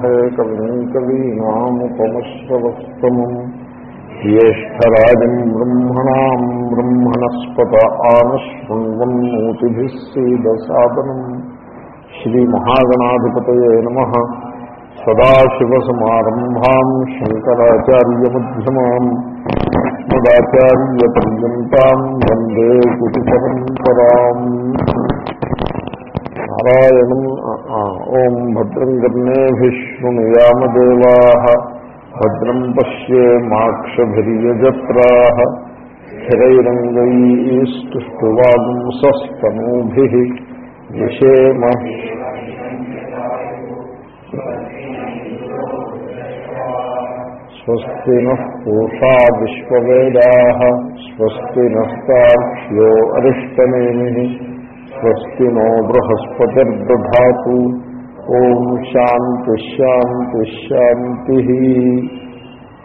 हे कविम् कवीनामुपमश्रवस्तमम् ज्येष्ठराजम् ब्रह्मणाम् ब्रह्मणस्पत आनशृण्वन्मूतिभिः सीदसादनम् श्रीमहागणाधिपतये नमः सदाशिवसमारम्भाम् शङ्कराचार्यमध्यमाम् अस्मदाचार्यपर्यन्ताम् वन्दे गुरुपरम्पराम् నారాయణం ఓం భద్రం గర్ణేభిశృణుయామదేవా భద్రం పశ్యేమాక్షజ్రా స్థిరైరంగైస్తుష్టువాగుంసస్తనూభిः విషేమ స్వస్తి నః పూషా విశ్వవేదాः స్వస్తి నస్తాక్ష్యో అరిష్టనేమిः స్వస్తి నో బృహస్పతిర్దా ఓం శాంతి శాంతి శాంతి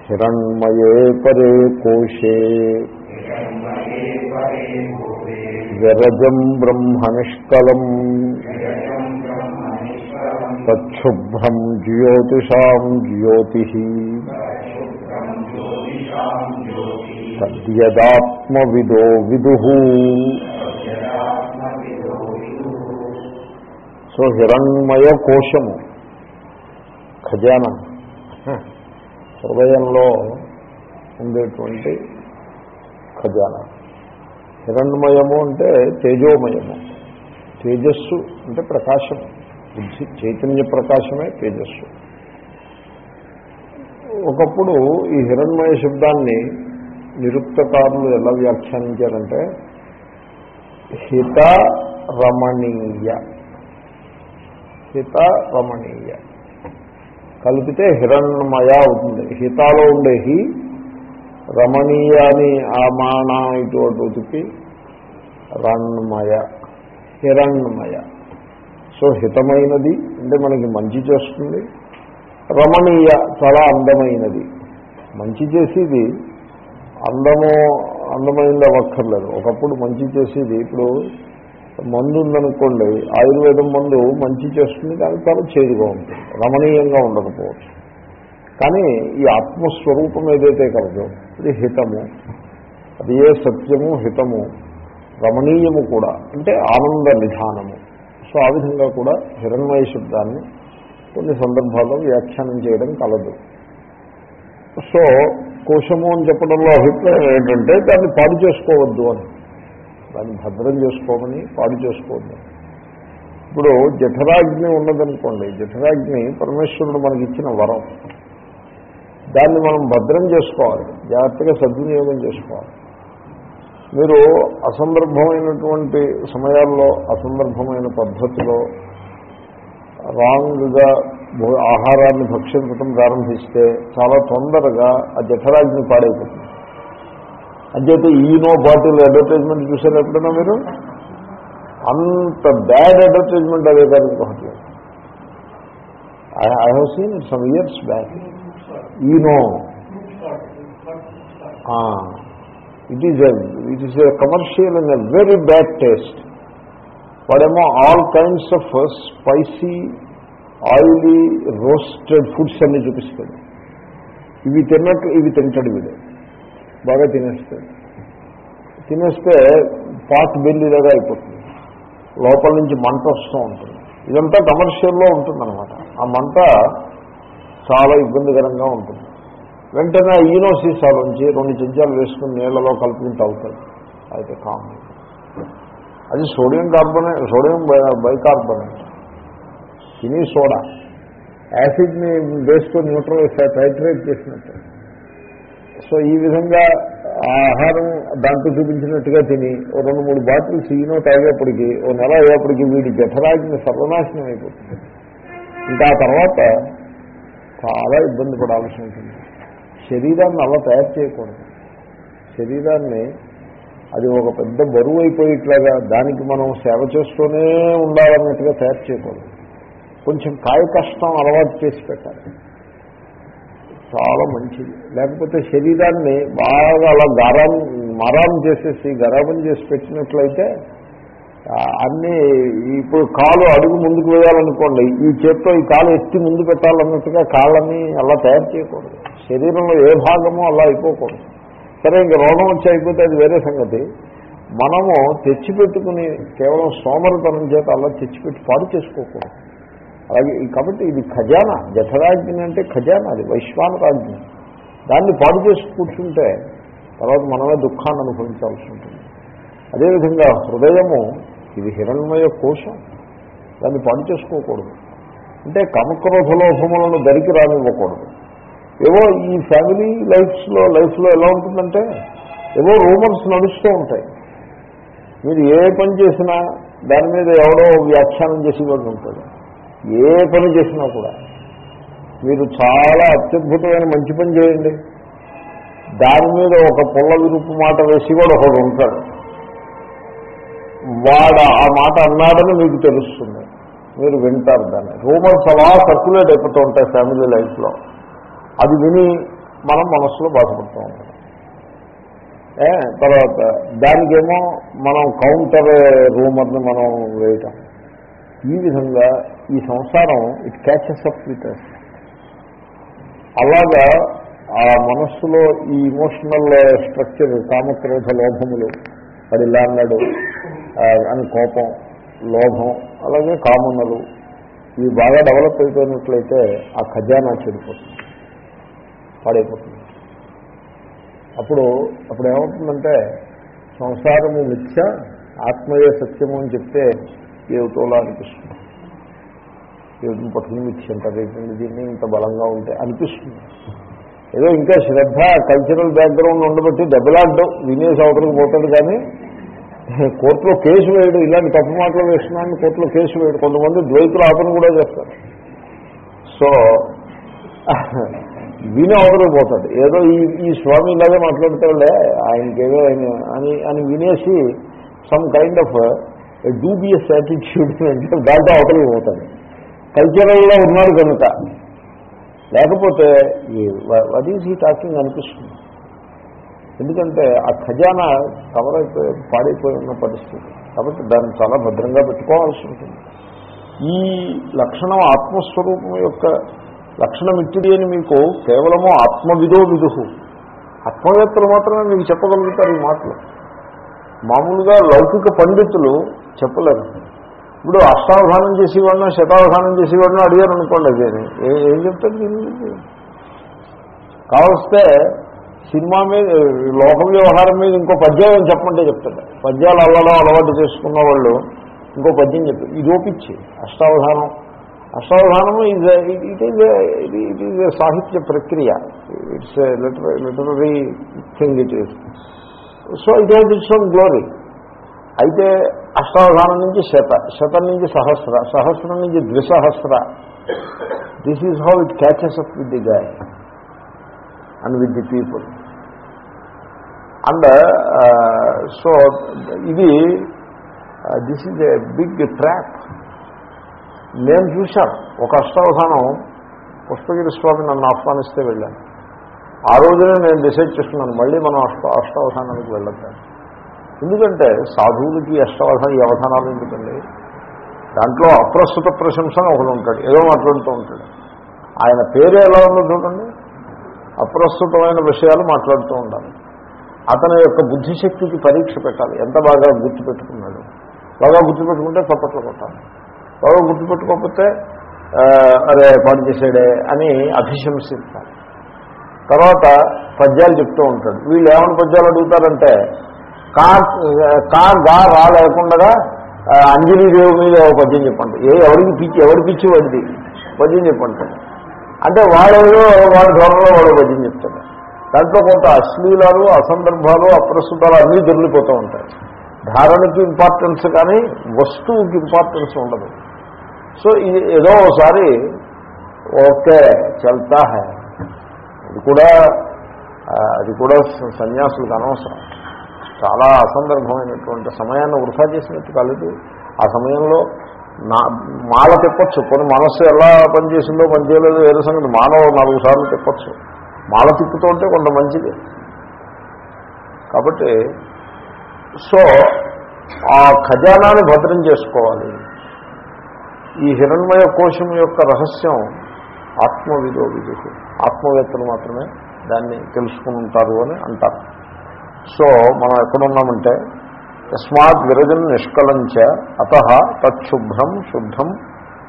హిరణ్మయే పరే కోశే విరజం బ్రహ్మనిష్కలం తచ్చుభ్రం జ్యోతిషాం జ్యోతి తద్యదాత్మవిదో విదు సో హిరణ్మయ కోశము ఖజానా. హృదయంలో ఉండేటువంటి ఖజానా. హిరణ్మయము అంటే తేజోమయము. తేజస్సు అంటే ప్రకాశం బుద్ధి చైతన్య ప్రకాశమే తేజస్సు. ఒకప్పుడు ఈ హిరణ్మయ శబ్దాన్ని నిరుక్తకారులు ఎలా వ్యాఖ్యానించారంటే హిత రమణీయ. హిత రమణీయ. కలిపితే హిరణ్మయ అవుతుంది. హితాలో ఉండే హి రమణీయ అని ఆ మాన ఇటు అటు రణ్మయ హిరణ్మయ. సో హితమైనది అంటే మనకి మంచి చేస్తుంది. రమణీయ చాలా అందమైనది. మంచి చేసేది అందము అందమైంది అవ్వక్కర్లేదు. ఒకప్పుడు మంచి చేసేది ఇప్పుడు మందు ఉందనుకోండి ఆయుర్వేదం మందు మంచి చేస్తుంది కానీ చాలా చేదుగా ఉంటుంది రమణీయంగా ఉండకపోవచ్చు. కానీ ఈ ఆత్మస్వరూపం ఏదైతే కలదో ఇది హితము. అది ఏ సత్యము హితము రమణీయము కూడా అంటే ఆనంద నిధానము. సో ఆ విధంగా కూడా హిరణ్మయ శబ్దాన్ని కొన్ని సందర్భాల్లో వ్యాఖ్యానం చేయడం కలదు. సో కోశము అని చెప్పడంలో అభిప్రాయం ఏంటంటే దాన్ని పాడు చేసుకోవద్దు అని. దాన్ని భద్రం చేసుకోమని పాడు చేసుకోండి ఇప్పుడు జఠరాగ్ని ఉన్నదనుకోండి జఠరాగ్ని పరమేశ్వరుడు మనకి ఇచ్చిన వరం. దాన్ని మనం భద్రం చేసుకోవాలి జాగ్రత్తగా సద్వినియోగం చేసుకోవాలి. మీరు అసందర్భమైనటువంటి సమయాల్లో అసందర్భమైన పద్ధతిలో రాంగ్గా ఆహారాన్ని భక్షించడం ప్రారంభిస్తే చాలా తొందరగా ఆ జఠరాగ్ని పాడైపోతుంది. అంచేతే ఈనో బాటిల్ అడ్వర్టైజ్మెంట్ చూసారు ఎప్పుడైనా మీరు? అంత బ్యాడ్ అడ్వర్టైజ్మెంట్ అదే కానీ ఇంకొకటి. I have seen some years back Eno. It is it is a commercial and a very bad taste వాడేమో all kinds of spicy oily roasted foods అన్ని చూపిస్తాడు. ఇవి తిన్నట్టు ఇవి తింటాడు వీడు. బాగా తినేస్తాడు తినేస్తే పాట్ బెల్లిలాగా అయిపోతుంది. లోపల నుంచి మంట వస్తూ ఉంటుంది. ఇదంతా కమర్షియల్లో ఉంటుందన్నమాట. ఆ మంట చాలా ఇబ్బందికరంగా ఉంటుంది. వెంటనే ఈనో నుంచి రెండు చెంచాలు వేసుకుని నీళ్ళలో కలుపుకుని తాగుతాడు అయితే కామన్ అది సోడియం కార్బోనే సోడియం బైకార్బోనేట్. తిని సోడా. యాసిడ్ని బేస్తో న్యూట్రలైజ్ టైట్రేట్ చేసినట్టు. సో ఈ విధంగా ఆహారం దాంట్లో చూపించినట్టుగా తిని ఓ రెండు మూడు బాటిల్స్ ఈనో తాగేప్పటికి ఓ నెల అయ్యేప్పటికి వీడి జఠరాగ్ని సర్వనాశనం అయిపోతుంది. ఇంకా ఆ తర్వాత చాలా ఇబ్బంది పడాల్సి ఉంటుంది. శరీరాన్ని అలా తయారు చేయకూడదు. శరీరాన్ని అది ఒక పెద్ద బరువు అయిపోయేట్లాగా దానికి మనం సేవ చేస్తూనే ఉండాలన్నట్టుగా తయారు చేయకూడదు. కొంచెం కాయ కష్టం అలవాటు చేసి పెట్టాలి. చాలా మంచిది. లేకపోతే శరీరాన్ని బాగా అలా గారం మరం చేసేసి గరం చేసి పెట్టినట్లయితే అన్నీ ఇప్పుడు కాలు అడుగు ముందుకు వేయాలనుకోండి ఈ చేత్తో ఈ కాలు ఎత్తి ముందు పెట్టాలన్నట్టుగా కాళ్ళని అలా తయారు చేయకూడదు. శరీరంలో ఏ భాగమో అలా అయిపోకూడదు. సరే ఇంక రోగం వచ్చి అయిపోతే అది వేరే సంగతి. మనము తెచ్చిపెట్టుకుని కేవలం సోమరితనం చేత అలా తెచ్చిపెట్టి పాడు చేసుకోకూడదు. అలాగే కాబట్టి ఇది ఖజానా. జఠరాజ్ఞ అంటే ఖజానా అది వైశ్వానరాజ్ఞ. దాన్ని పాడు చేసి కూర్చుంటే తర్వాత మనమే దుఃఖాన్ని అనుభవించాల్సి ఉంటుంది. అదేవిధంగా హృదయము ఇది హిరణ్మయ కోశం. దాన్ని పాడు చేసుకోకూడదు. అంటే కమక్రోధలోభములను దరికి రానివ్వకూడదు. ఏవో ఈ ఫ్యామిలీ లైఫ్స్లో లైఫ్లో ఎలా ఉంటుందంటే ఏవో రూమర్స్ నడుస్తూ ఉంటాయి. మీరు ఏ పని చేసినా దాని మీద ఎవడో వ్యాఖ్యానం చేసేవాడు ఉంటాడు. ఏ పని చేసినా కూడా మీరు చాలా అత్యద్భుతమైన మంచి పని చేయండి. దాని మీద ఒక పుల్ల విరుపు మాట వేసి కూడా ఒకడు ఉంటాడు. వాడు ఆ మాట అన్నాడని మీకు తెలుస్తుంది. మీరు వింటారు దాన్ని. రూమర్స్ అలా సర్క్యులేట్ అయిపోతూ ఉంటాయి ఫ్యామిలీ లైఫ్లో. అది విని మనం మనస్సులో బాధపడుతూ ఉంటాం. తర్వాత దానికేమో మనం కౌంటర్ రూమర్ని మనం వేయటం. ఈ విధంగా ఈ సంసారం it catches up with us అలాగా ఆ మనస్సులో ఈ ఇమోషనల్ స్ట్రక్చర్ కామక్రోధ లోభములు వాడు ఇలా అన్నాడు అని కోపం లోభం అలాగే కామనలు ఇవి బాగా డెవలప్ అయిపోయినట్లయితే ఆ ఖజానా చెడిపోతుంది పాడైపోతుంది. అప్పుడు అప్పుడు ఏమవుతుందంటే సంసారము మిథ్య ఆత్మయే సత్యము అని చెప్తే ఏమిటోలా అనిపిస్తుంది. ఏమిటి పట్టుకుని మిర్చి అంటారు ఏంటండి దీన్ని ఇంత బలంగా ఉంటే అనిపిస్తుంది. ఏదో ఇంకా శ్రద్ధ కల్చరల్ బ్యాక్గ్రౌండ్ ఉండబట్టి దెబ్బలాడ్డం వినేసి అవతలకు పోతాడు కానీ కోర్టులో కేసు వేయడు. ఇలాంటి తప్పు మాటలు వేస్తున్నాను కోర్టులో కేసు వేయడు. కొంతమంది ద్వైతులు ఆపన కూడా చేస్తారు. సో విని అవతలకు పోతాడు. ఏదో ఈ ఈ స్వామి ఇలాగే మాట్లాడతాడులే ఆయనకేదో ఆయన అని అని వినేసి some kind of dubious attitude అంటే దాంట్లో అవతలకు పోతాడు. కల్చరల్లో ఉన్నాడు కనుక. లేకపోతే వట్ ఈజ్ హీ టాకింగ్ అనిపిస్తుంది. ఎందుకంటే ఆ ఖజానా కవర్ అయిపోయి పాడైపోయి ఉన్న పరిస్థితి. కాబట్టి దాన్ని చాలా భద్రంగా పెట్టుకోవాల్సి ఉంటుంది. ఈ లక్షణం ఆత్మస్వరూపం యొక్క లక్షణం ఇట్టిది అని మీకు కేవలము ఆత్మవిదో విదుహు. ఆత్మవేత్తలు మాత్రమే మీకు చెప్పగలుగుతారు ఈ మాటలు. మామూలుగా లౌకిక పండితులు చెప్పలేరు. ఇప్పుడు అష్టావధానం చేసేవాడినో శతావధానం చేసేవాడినో అడిగారు అనుకోండి అదేని ఏ- ఏం చెప్తారు దీని కావస్తే సినిమా మీద లోక వ్యవహారం మీద ఇంకో పద్యం చెప్పమంటే చెప్తాడు పద్యాలు అల్లడం అలవాటు చేసుకున్న వాళ్ళు ఇంకో పద్యం చెప్పి ఇది ఓపిచ్చి అష్టావధానం. అష్టావధానం is it is it is సాహిత్య ప్రక్రియ. It's literary literary thing it is so it has its own glory అయితే అష్టావధానం నుంచి శత శతం నుంచి సహస్ర సహస్రం నుంచి ద్విసహస్ర. This is how it catches up with the guy and with the people and so ఇది this is a big trap నేను చూశాను ఒక అష్టావధానం పుష్పగిరి స్వామి నన్ను ఆహ్వానిస్తే వెళ్ళాను. ఆ రోజునే నేను డిసైడ్ చేస్తున్నాను మళ్ళీ మనం అష్ట అష్టావధానానికి వెళ్ళద్దాం. ఎందుకంటే సాధువులకి అష్టావధానం ఈ అవధానాలు ఎందుకండి? దాంట్లో అప్రస్తుత ప్రశంస అని ఒకడు ఉంటాడు ఏదో మాట్లాడుతూ ఉంటాడు. ఆయన పేరు ఎలా ఉందో చూడండి. అప్రస్తుతమైన విషయాలు మాట్లాడుతూ ఉండాలి. అతని యొక్క బుద్ధిశక్తికి పరీక్ష పెట్టాలి. ఎంత బాగా గుర్తుపెట్టుకున్నాడు? బాగా గుర్తుపెట్టుకుంటే చప్పట్లు కొట్టాలి. బాగా గుర్తుపెట్టుకోకపోతే అరే పాడు చేసాడే అని అభిశంసిస్తారు తర్వాత పద్యాలు చెప్తూ ఉంటాడు. వీళ్ళు ఏమైనా పద్యాలు అడుగుతారంటే కా కా గా రా లేకుండా ఆ, అంజలీదేవి మీద ఒక పద్యం చెప్పండి ఏ ఎవరికి పిచ్చి ఎవరి పిచ్చి వాడిది? పద్యం చెప్పండి అంటే వాడు వాడి ధోరణిలో వాడు పద్యం చెప్తాడు. దాంట్లో కొంత అశ్లీలాలు అసందర్భాలు అప్రస్తుతాలు అన్నీ దొరికిపోతూ ఉంటాయి. ధారణకి ఇంపార్టెన్స్ కానీ వస్తువుకి ఇంపార్టెన్స్ ఉండదు. సో ఇది ఏదో ఒకసారి ఓకే చల్తా హై అది కూడా అది కూడా సన్యాసులకు అనవసరం. చాలా అసందర్భమైనటువంటి సమయాన్ని వృధా చేసినట్టు కాలేదు. ఆ సమయంలో నా మాల తిప్పచ్చు. కొన్ని మనస్సు ఎలా పనిచేసిందో పనిచేయలేదో ఏదో సంగతి. మానవ నాలుగు సార్లు తిప్పచ్చు. మాల తిప్పుతూ ఉంటే కొంత మంచిది. కాబట్టి సో ఆ ఖజానాన్ని భద్రం చేసుకోవాలి. ఈ హిరణ్మయ కోశం యొక్క రహస్యం ఆత్మవిధో విధు ఆత్మవేత్తలు మాత్రమే దాన్ని తెలుసుకుని ఉంటారు అని అంటారు. సో మనం ఎక్కడున్నామంటే యస్మాత్ విరజన్ నిష్కలంచ అత తచ్చుభ్రం శుద్ధం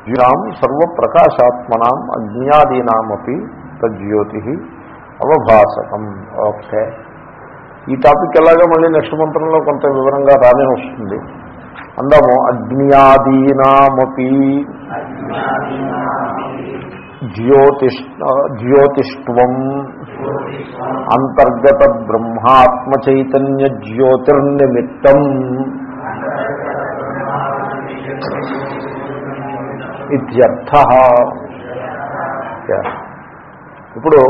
జ్యాం సర్వప్రకాశాత్మనాం అజ్ఞాదీనామపి తజ్యోతి అవభాసకం. ఓకే. ఈ టాపిక్ ఎలాగా మళ్ళీ నెక్స్ట్ మంత్రంలో కొంత వివరంగా రానే వస్తుంది. అందాము అగ్నియాదీనామపి జ్యోతిష్ జ్యోతిష్వం అంతర్గత బ్రహ్మాత్మ చైతన్య జ్యోతిర్నిమిత్తం ఇత్యర్థ ఇప్పుడు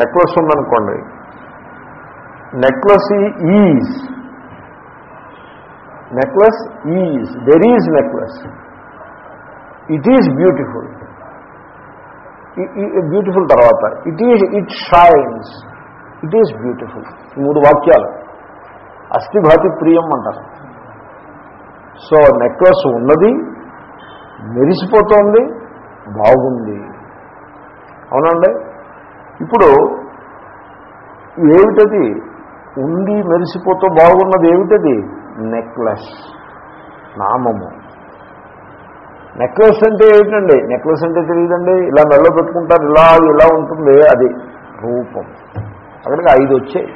నెక్లెస్ ఉందనుకోండి. Necklace is. Necklace is. There is necklace it is beautiful beautiful తర్వాత. It is it shines it is beautiful మూడు వాక్యాలు. అస్థిభాతి ప్రియం అంటారు. సో నెక్లెస్ ఉన్నది మెరిసిపోతోంది బాగుంది. అవునండి ఇప్పుడు ఏమిటది? ఉంది మెరిసిపోతూ బాగున్నది ఏమిటది? నెక్లెస్ నామము. నెక్లెస్ అంటే ఏమిటండి? నెక్లెస్ అంటే తెలియదండి. ఇలా మెడలో పెట్టుకుంటారు. ఇలా ఇలా ఉంటుంది అది. రూపం. అక్కడికి ఐదు వచ్చాయి.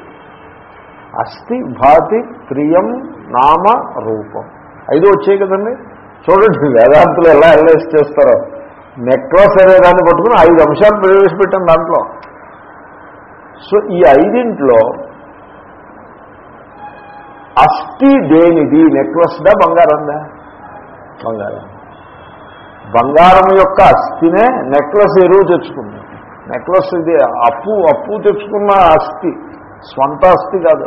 అస్థి భాతి ప్రియం నామ రూపం. ఐదు వచ్చాయి కదండి. చూడండి వేదాంతులు ఎలా అనలైజ్ చేస్తారో. నెక్లెస్ అనే దాన్ని పట్టుకుని ఐదు అంశాలు ప్రవేశపెట్టాం దాంట్లో. సో ఈ ఐదింట్లో అస్థి దేనిది? నెక్లెస్దా బంగారందా? బంగారం. బంగారం యొక్క అస్థినే నెక్లెస్ ఎరువు తెచ్చుకుంది. నెక్లెస్ ఇది అప్పు అప్పు తెచ్చుకున్న అస్థి. స్వంత అస్థి కాదు.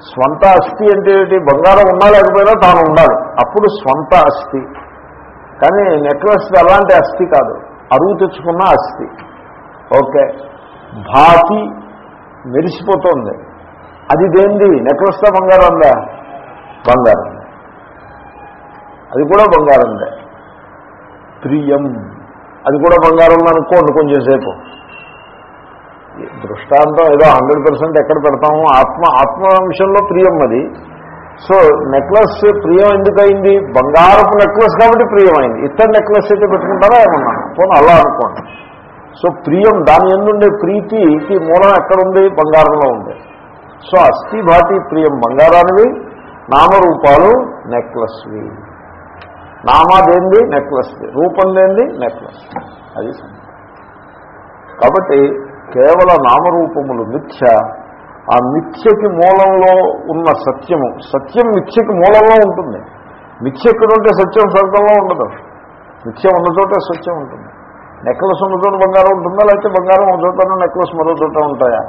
స్వంత అస్థి అంటే ఏంటి? బంగారం ఉన్నా లేకపోయినా తాను ఉండాలి. అప్పుడు స్వంత అస్థి. కానీ నెక్లెస్ అలాంటి అస్థి కాదు. అరువు తెచ్చుకున్న అస్థి. ఓకే. భాతి మెరిసిపోతుంది. అది దేంది నెక్లెస్తో బంగారం ఉందా బంగారం అది కూడా బంగారందే. ప్రియం అది కూడా బంగారం అనుకోండి కొంచెం సేపు దృష్టాంతం ఏదో హండ్రెడ్ పర్సెంట్ ఎక్కడ పెడతాము ఆత్మ ఆత్మ అంశంలో ప్రియం అది. సో నెక్లెస్ ప్రియం ఎందుకైంది? బంగారపు నెక్లెస్ కాబట్టి ప్రియమైంది ఇతర నెక్లెస్ అయితే పెట్టుకుంటారా ఏమన్నా? పోనీ అలా అనుకోండి. సో ప్రియం దాని ఎందుండే? ప్రీతికి మూలం ఎక్కడుంది? బంగారంలో ఉంది. సో అస్థిభాతి ప్రియం బంగారానివి నామరూపాలు నెక్లెస్వి. నామాదేంది? నెక్లెస్ది రూపం లేనిది నెక్లెస్ అది కాబట్టి కేవల నామరూపములు మిథ్య. ఆ మిథ్యకి మూలంలో ఉన్న సత్యము. సత్యం మిథ్యకి మూలంలో ఉంటుంది. మిథ్య ఎక్కడుంటే సత్యం స్వర్గంలో ఉండదు. మిథ్య ఉన్న చోటే సత్యం ఉంటుంది. నెక్లెస్ ఉన్న చోట బంగారం ఉంటుందా? లేకపోతే బంగారం ఒక చోట నెక్లెస్ మరో చోట ఉంటాయా?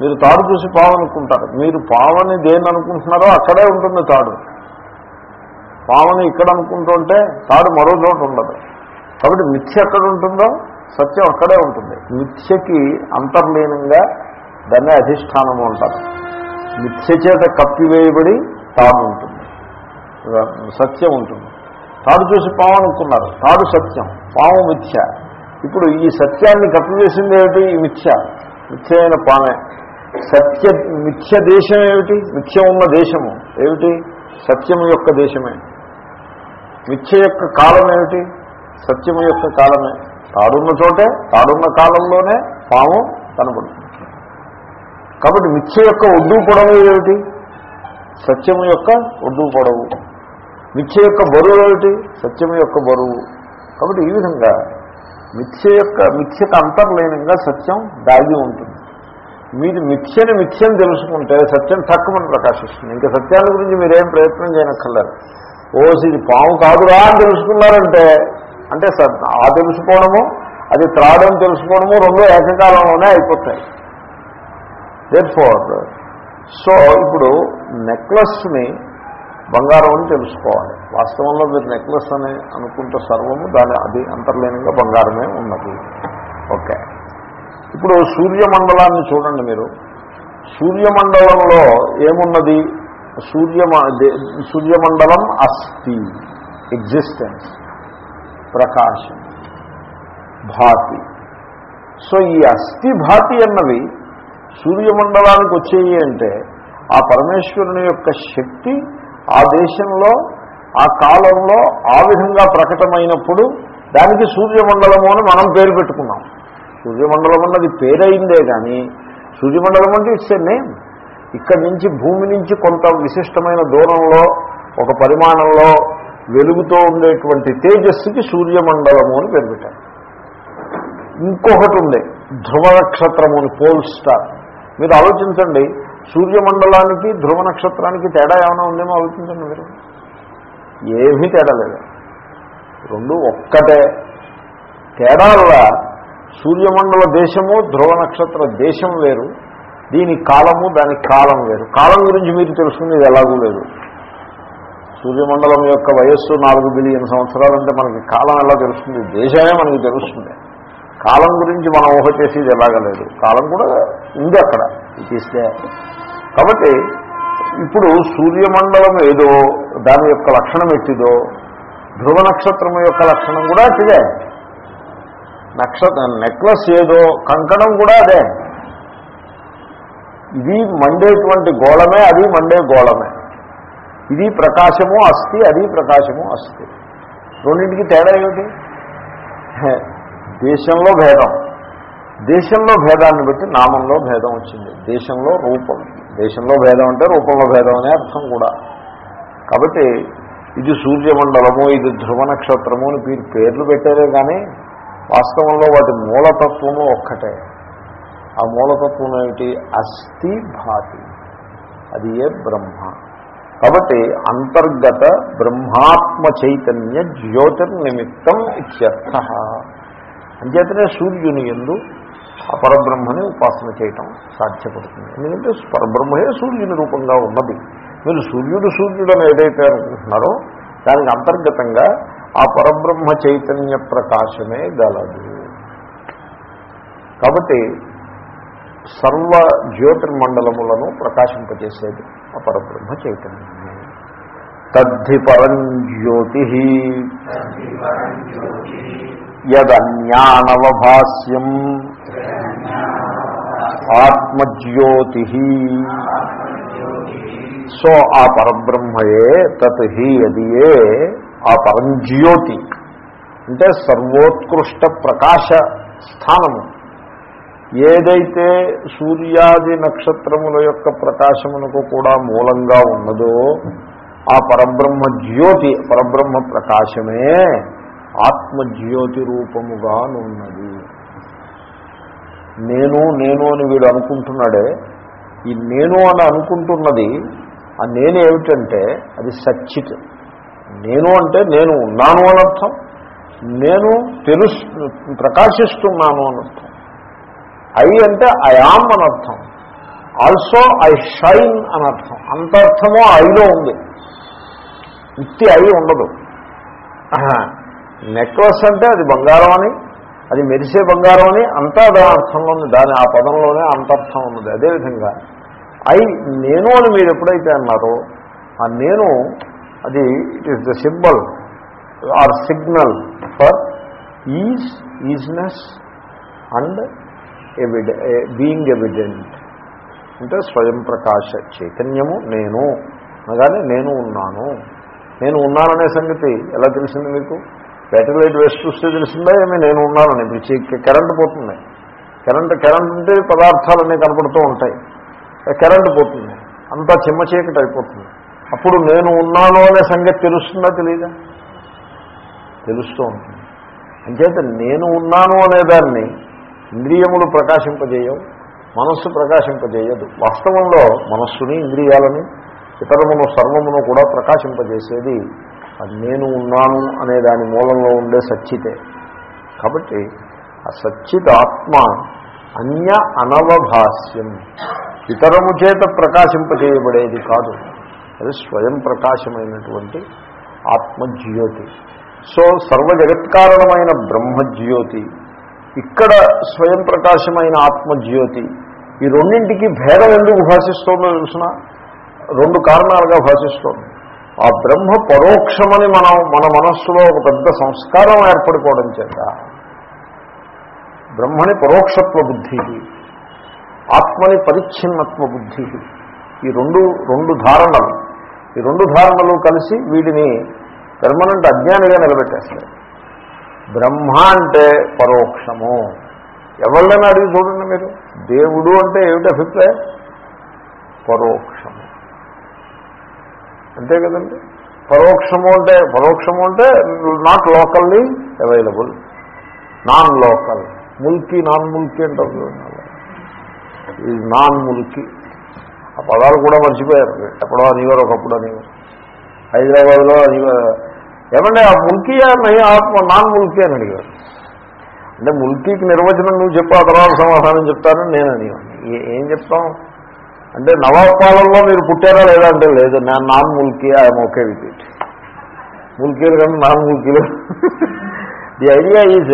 మీరు తాడు చూసి పావు అనుకుంటారు మీరు పావని దేని అనుకుంటున్నారో అక్కడే ఉంటుంది తాడు. పావని ఇక్కడ అనుకుంటుంటే తాడు మరో చోట ఉండదు. కాబట్టి మిథ్య ఎక్కడ ఉంటుందో సత్యం అక్కడే ఉంటుంది. మిథ్యకి అంతర్లీనంగా దాన్ని అధిష్టానము అంటారు. మిథ్య చేత కప్పివేయబడి తాడు ఉంటుంది. సత్యం ఉంటుంది. తాడు చూసి పాము అనుకున్నారు. తాడు సత్యం పాము మిథ్య. ఇప్పుడు ఈ సత్యాన్ని కప్పివేసింది ఏమిటి? ఈ మిథ్య. మిథ్య అయిన పామే. సత్య మిథ్య దేశం ఏమిటి? మిథ్య ఉన్న దేశము ఏమిటి? సత్యము యొక్క దేశమే. మిథ్య యొక్క కాలం ఏమిటి? సత్యము యొక్క కాలమే. తాడున్న చోటే తాడున్న కాలంలోనే పాము కనబడుతుంది. కాబట్టి మిథ్య యొక్క ఒడ్డు పొడవు ఏమిటి? సత్యము యొక్క ఒడ్డు పొడవు. మిథ్య యొక్క బరువు ఏమిటి? సత్యము యొక్క బరువు. కాబట్టి ఈ విధంగా మిథ్య యొక్క మిథ్యకు అంతర్లీనంగా సత్యం దాగి ఉంటుంది. మీరు మిథ్యని మిథ్యని తెలుసుకుంటే సత్యం తక్కువని ప్రకాశిస్తుంది. ఇంకా సత్యాన్ని గురించి మీరేం ప్రయత్నం చేయనక్కర్లేదు. ఓసి ఇది పాము కాదురా అని తెలుసుకున్నారంటే అంటే ఆ తెలుసుకోవడము అది త్రాడని తెలుసుకోవడము రెండో ఏకకాలంలోనే అయిపోతాయి. ఫోర్ సో ఇప్పుడు నెక్లెస్ని బంగారం అని తెలుసుకోవాలి. వాస్తవంలో మీరు నెక్లెస్ అని అనుకుంటే సర్వము దాని అది అంతర్లీనంగా బంగారమే ఉన్నది. ఓకే ఇప్పుడు సూర్యమండలాన్ని చూడండి మీరు. సూర్యమండలంలో ఏమున్నది? సూర్యమ దే- సూర్యమండలం అస్థి ఎగ్జిస్టెన్స్ ప్రకాశం భాతి. సో ఈ అస్థి భాతి అన్నవి సూర్యమండలానికి వచ్చేయి అంటే ఆ పరమేశ్వరుని యొక్క శక్తి ఆ దేశంలో ఆ కాలంలో ఆ విధంగా ప్రకటమైనప్పుడు దానికి సూర్యమండలము అని మనం పేరు పెట్టుకున్నాం. సూర్యమండలం అన్నది పేరైందే కానీ సూర్యమండలం అంటే ఇట్స్ ఏ నేమ్. ఇక్కడి నుంచి భూమి నుంచి కొంత విశిష్టమైన దూరంలో ఒక పరిమాణంలో వెలుగుతూ ఉండేటువంటి తేజస్సుకి సూర్యమండలము అని పేరు పెట్టారు. ఇంకొకటి ఉంది ధ్రువ నక్షత్రము అని పోల్ స్టార్. మీరు ఆలోచించండి సూర్యమండలానికి ధ్రువ నక్షత్రానికి తేడా ఏమైనా ఉందేమో ఆలోచించండి మీరు. ఏమీ తేడా లేదు. రెండు ఒక్కటే. తేడా వల్ల సూర్యమండల దేశము ధ్రువ నక్షత్ర దేశం వేరు. దీని కాలము దాని కాలం వేరు. కాలం గురించి మీరు తెలుసుకునేది ఎలాగూ లేదు. సూర్యమండలం యొక్క వయస్సు నాలుగు బిలియన్ సంవత్సరాలంటే మనకి కాలం ఎలా తెలుస్తుంది? దేశమే మనకి తెలుస్తుంది. కాలం గురించి మనం ఊహ చేసేది ఎలాగ లేదు. కాలం కూడా ఉంది అక్కడ. తీస్తే కాబట్టి ఇప్పుడు సూర్యమండలం ఏదో దాని యొక్క లక్షణం ఎట్టిదో ధ్రువ నక్షత్రం యొక్క లక్షణం కూడా అట్టిదే నక్షత్ర నెక్లెస్ ఏదో కంకణం కూడా అదే. ఇది మండేటువంటి గోళమే అది మండే గోళమే. ఇది ప్రకాశము అస్థి అది ప్రకాశము అస్థి. రెండింటికి తేడా ఏమిటి? దేశంలో భేదం. దేశంలో భేదాన్ని బట్టి నామంలో భేదం వచ్చింది. దేశంలో రూపం. దేశంలో భేదం అంటే రూపంలో భేదం అనే అర్థం కూడా. కాబట్టి ఇది సూర్యమండలము ఇది ధ్రువ నక్షత్రము అని మీరు పేర్లు పెట్టారే కానీ వాస్తవంలో వాటి మూలతత్వము ఒక్కటే. ఆ మూలతత్వం ఏమిటి? అస్థి భాతి. అది ఏ బ్రహ్మ? కాబట్టి అంతర్గత బ్రహ్మాత్మ చైతన్య జ్యోతిర్నిమిత్తం ఇత్యర్థ. అంచేతనే సూర్యుని ఎందు ఆ పరబ్రహ్మని ఉపాసన చేయటం సాధ్యపడుతుంది. ఎందుకంటే పరబ్రహ్మయే సూర్యుని రూపంగా ఉన్నది. మీరు సూర్యుడు సూర్యుడని ఏదైతే అనుకుంటున్నారో దానికి అంతర్గతంగా ఆ పరబ్రహ్మ చైతన్య ప్రకాశమే గలదు. కాబట్టి సర్వ జ్యోతిర్మండలములను ప్రకాశింపజేసేది ఆ పరబ్రహ్మ చైతన్యమే. తద్ధి పరం జ్యోతి. యదన్యానవభాస్యం. ఆత్మజ్యోతి. సో ఆ పరబ్రహ్మయే తత్ హి అదియే ఏ ఆ పరంజ్యోతి అంటే సర్వోత్కృష్ట ప్రకాశ స్థానము. ఏదైతే సూర్యాది నక్షత్రముల యొక్క ప్రకాశమునకు కూడా మూలంగా ఉన్నదో ఆ పరబ్రహ్మ జ్యోతి పరబ్రహ్మ ప్రకాశమే ఆత్మజ్యోతి రూపముగానున్నది నేను నేను అని వీడు అనుకుంటున్నాడే. ఈ నేను అని అనుకుంటున్నది ఆ నేను ఏమిటంటే అది సచ్చిత్. నేను అంటే నేను ఉన్నాను అనర్థం. అర్థం నేను తెలుసు ప్రకాశిస్తున్నాను అని అర్థం ఐ అంటే ఐ అనర్థం అని అర్థం. ఆల్సో ఐ షైన్ అని అర్థం. అంత అర్థమో ఐలో ఉంది. ఇత్తి ఐ ఉండదు. నెక్లెస్ అంటే అది బంగారం అని అది మెరిసే బంగారం అని అంతా దాని అర్థంలో ఉంది. దాని ఆ పదంలోనే అంతర్థం ఉన్నది. అదేవిధంగా ఐ నేను అని మీరు ఎప్పుడైతే అన్నారో ఆ నేను అది it is the symbol or signal for is isness and ఎవిడ being evident అంటే స్వయం ప్రకాశ చైతన్యము నేను. అనగానే నేను ఉన్నాను. నేను ఉన్నాననే సంగతి ఎలా తెలిసింది మీకు? బ్యాటరీ లైట్ వేసి చూస్తే తెలిసిందా? ఏమి? నేను ఉన్నానని. ఇప్పుడు కరెంట్ కరెంటు పోతుంది. కరెంట్ కరెంట్ ఉంటే పదార్థాలన్నీ కనపడుతూ ఉంటాయి. కరెంటు పోతుంది. అంతా చిమ్మ చీకటి అయిపోతుంది. అప్పుడు నేను ఉన్నాను అనే సంగతి తెలుస్తుందా తెలియదా తెలుస్తూ ఉంటుంది. అంచేత నేను ఉన్నాను అనేదాన్ని ఇంద్రియములు ప్రకాశింపజేయవు మనస్సు ప్రకాశింపజేయదు. వాస్తవంలో మనస్సుని ఇంద్రియాలని ఇతరమును సర్వమును కూడా ప్రకాశింపజేసేది అది నేను ఉన్నాను అనే దాని మూలంలో ఉండే సచ్చితే. కాబట్టి ఆ సచ్చిత ఆత్మ అన్య అనవభాస్యం ఇతరము చేత ప్రకాశింపజేయబడేది కాదు. అది స్వయం ప్రకాశమైనటువంటి ఆత్మజ్యోతి. సో సర్వ జగత్కారణమైన బ్రహ్మజ్యోతి ఇక్కడ స్వయం ప్రకాశమైన ఆత్మజ్యోతి. ఈ రెండింటికి భేదం ఎందుకు భాషిస్తోందో తెలిసిన? రెండు కారణాలుగా భాషిస్తోంది. ఆ బ్రహ్మ పరోక్షమని మనం మన మనస్సులో ఒక పెద్ద సంస్కారం ఏర్పడిపోవడం చేత బ్రహ్మని పరోక్షత్వ బుద్ధి ఆత్మని పరిచ్ఛిన్నత్వ బుద్ధి ఈ రెండు రెండు ధారణలు. ఈ రెండు ధారణలు కలిసి వీటిని పెర్మనెంట్ అజ్ఞానిగా నిలబెట్టేస్తాయి. బ్రహ్మ అంటే పరోక్షము. ఎవరినైనా అడిగి చూడండి మీరు? దేవుడు అంటే ఏమిటి అభిప్రాయం? పరోక్షము. అంతే కదండి? పరోక్షము అంటే పరోక్షము అంటే not locally available non local mulki non mulki అంటారు ఇది నాన్ ముల్కీ ఆ పదాలు కూడా మర్చిపోయారు. ఎప్పుడో అనేవారు ఒకప్పుడు అనేవారు. హైదరాబాద్లో అనేవారు ఏమంటే ఆ ముల్కీయా ఆత్మ నాన్ ముల్కీ అని అడిగారు. అంటే ముల్కీకి నిర్వచనం నువ్వు చెప్పు ఆ తర్వాత సమాధానం చెప్తానని నేను అనేవాడిని ఏం చెప్తాం అంటే నవాబ్పాలల్లో మీరు పుట్టారా లేదా? అంటే లేదు నేను non mulki I'm okay with it. ముల్కీలు కానీ నాన్ ముల్కీలు? ది ఐడియా ఈజ్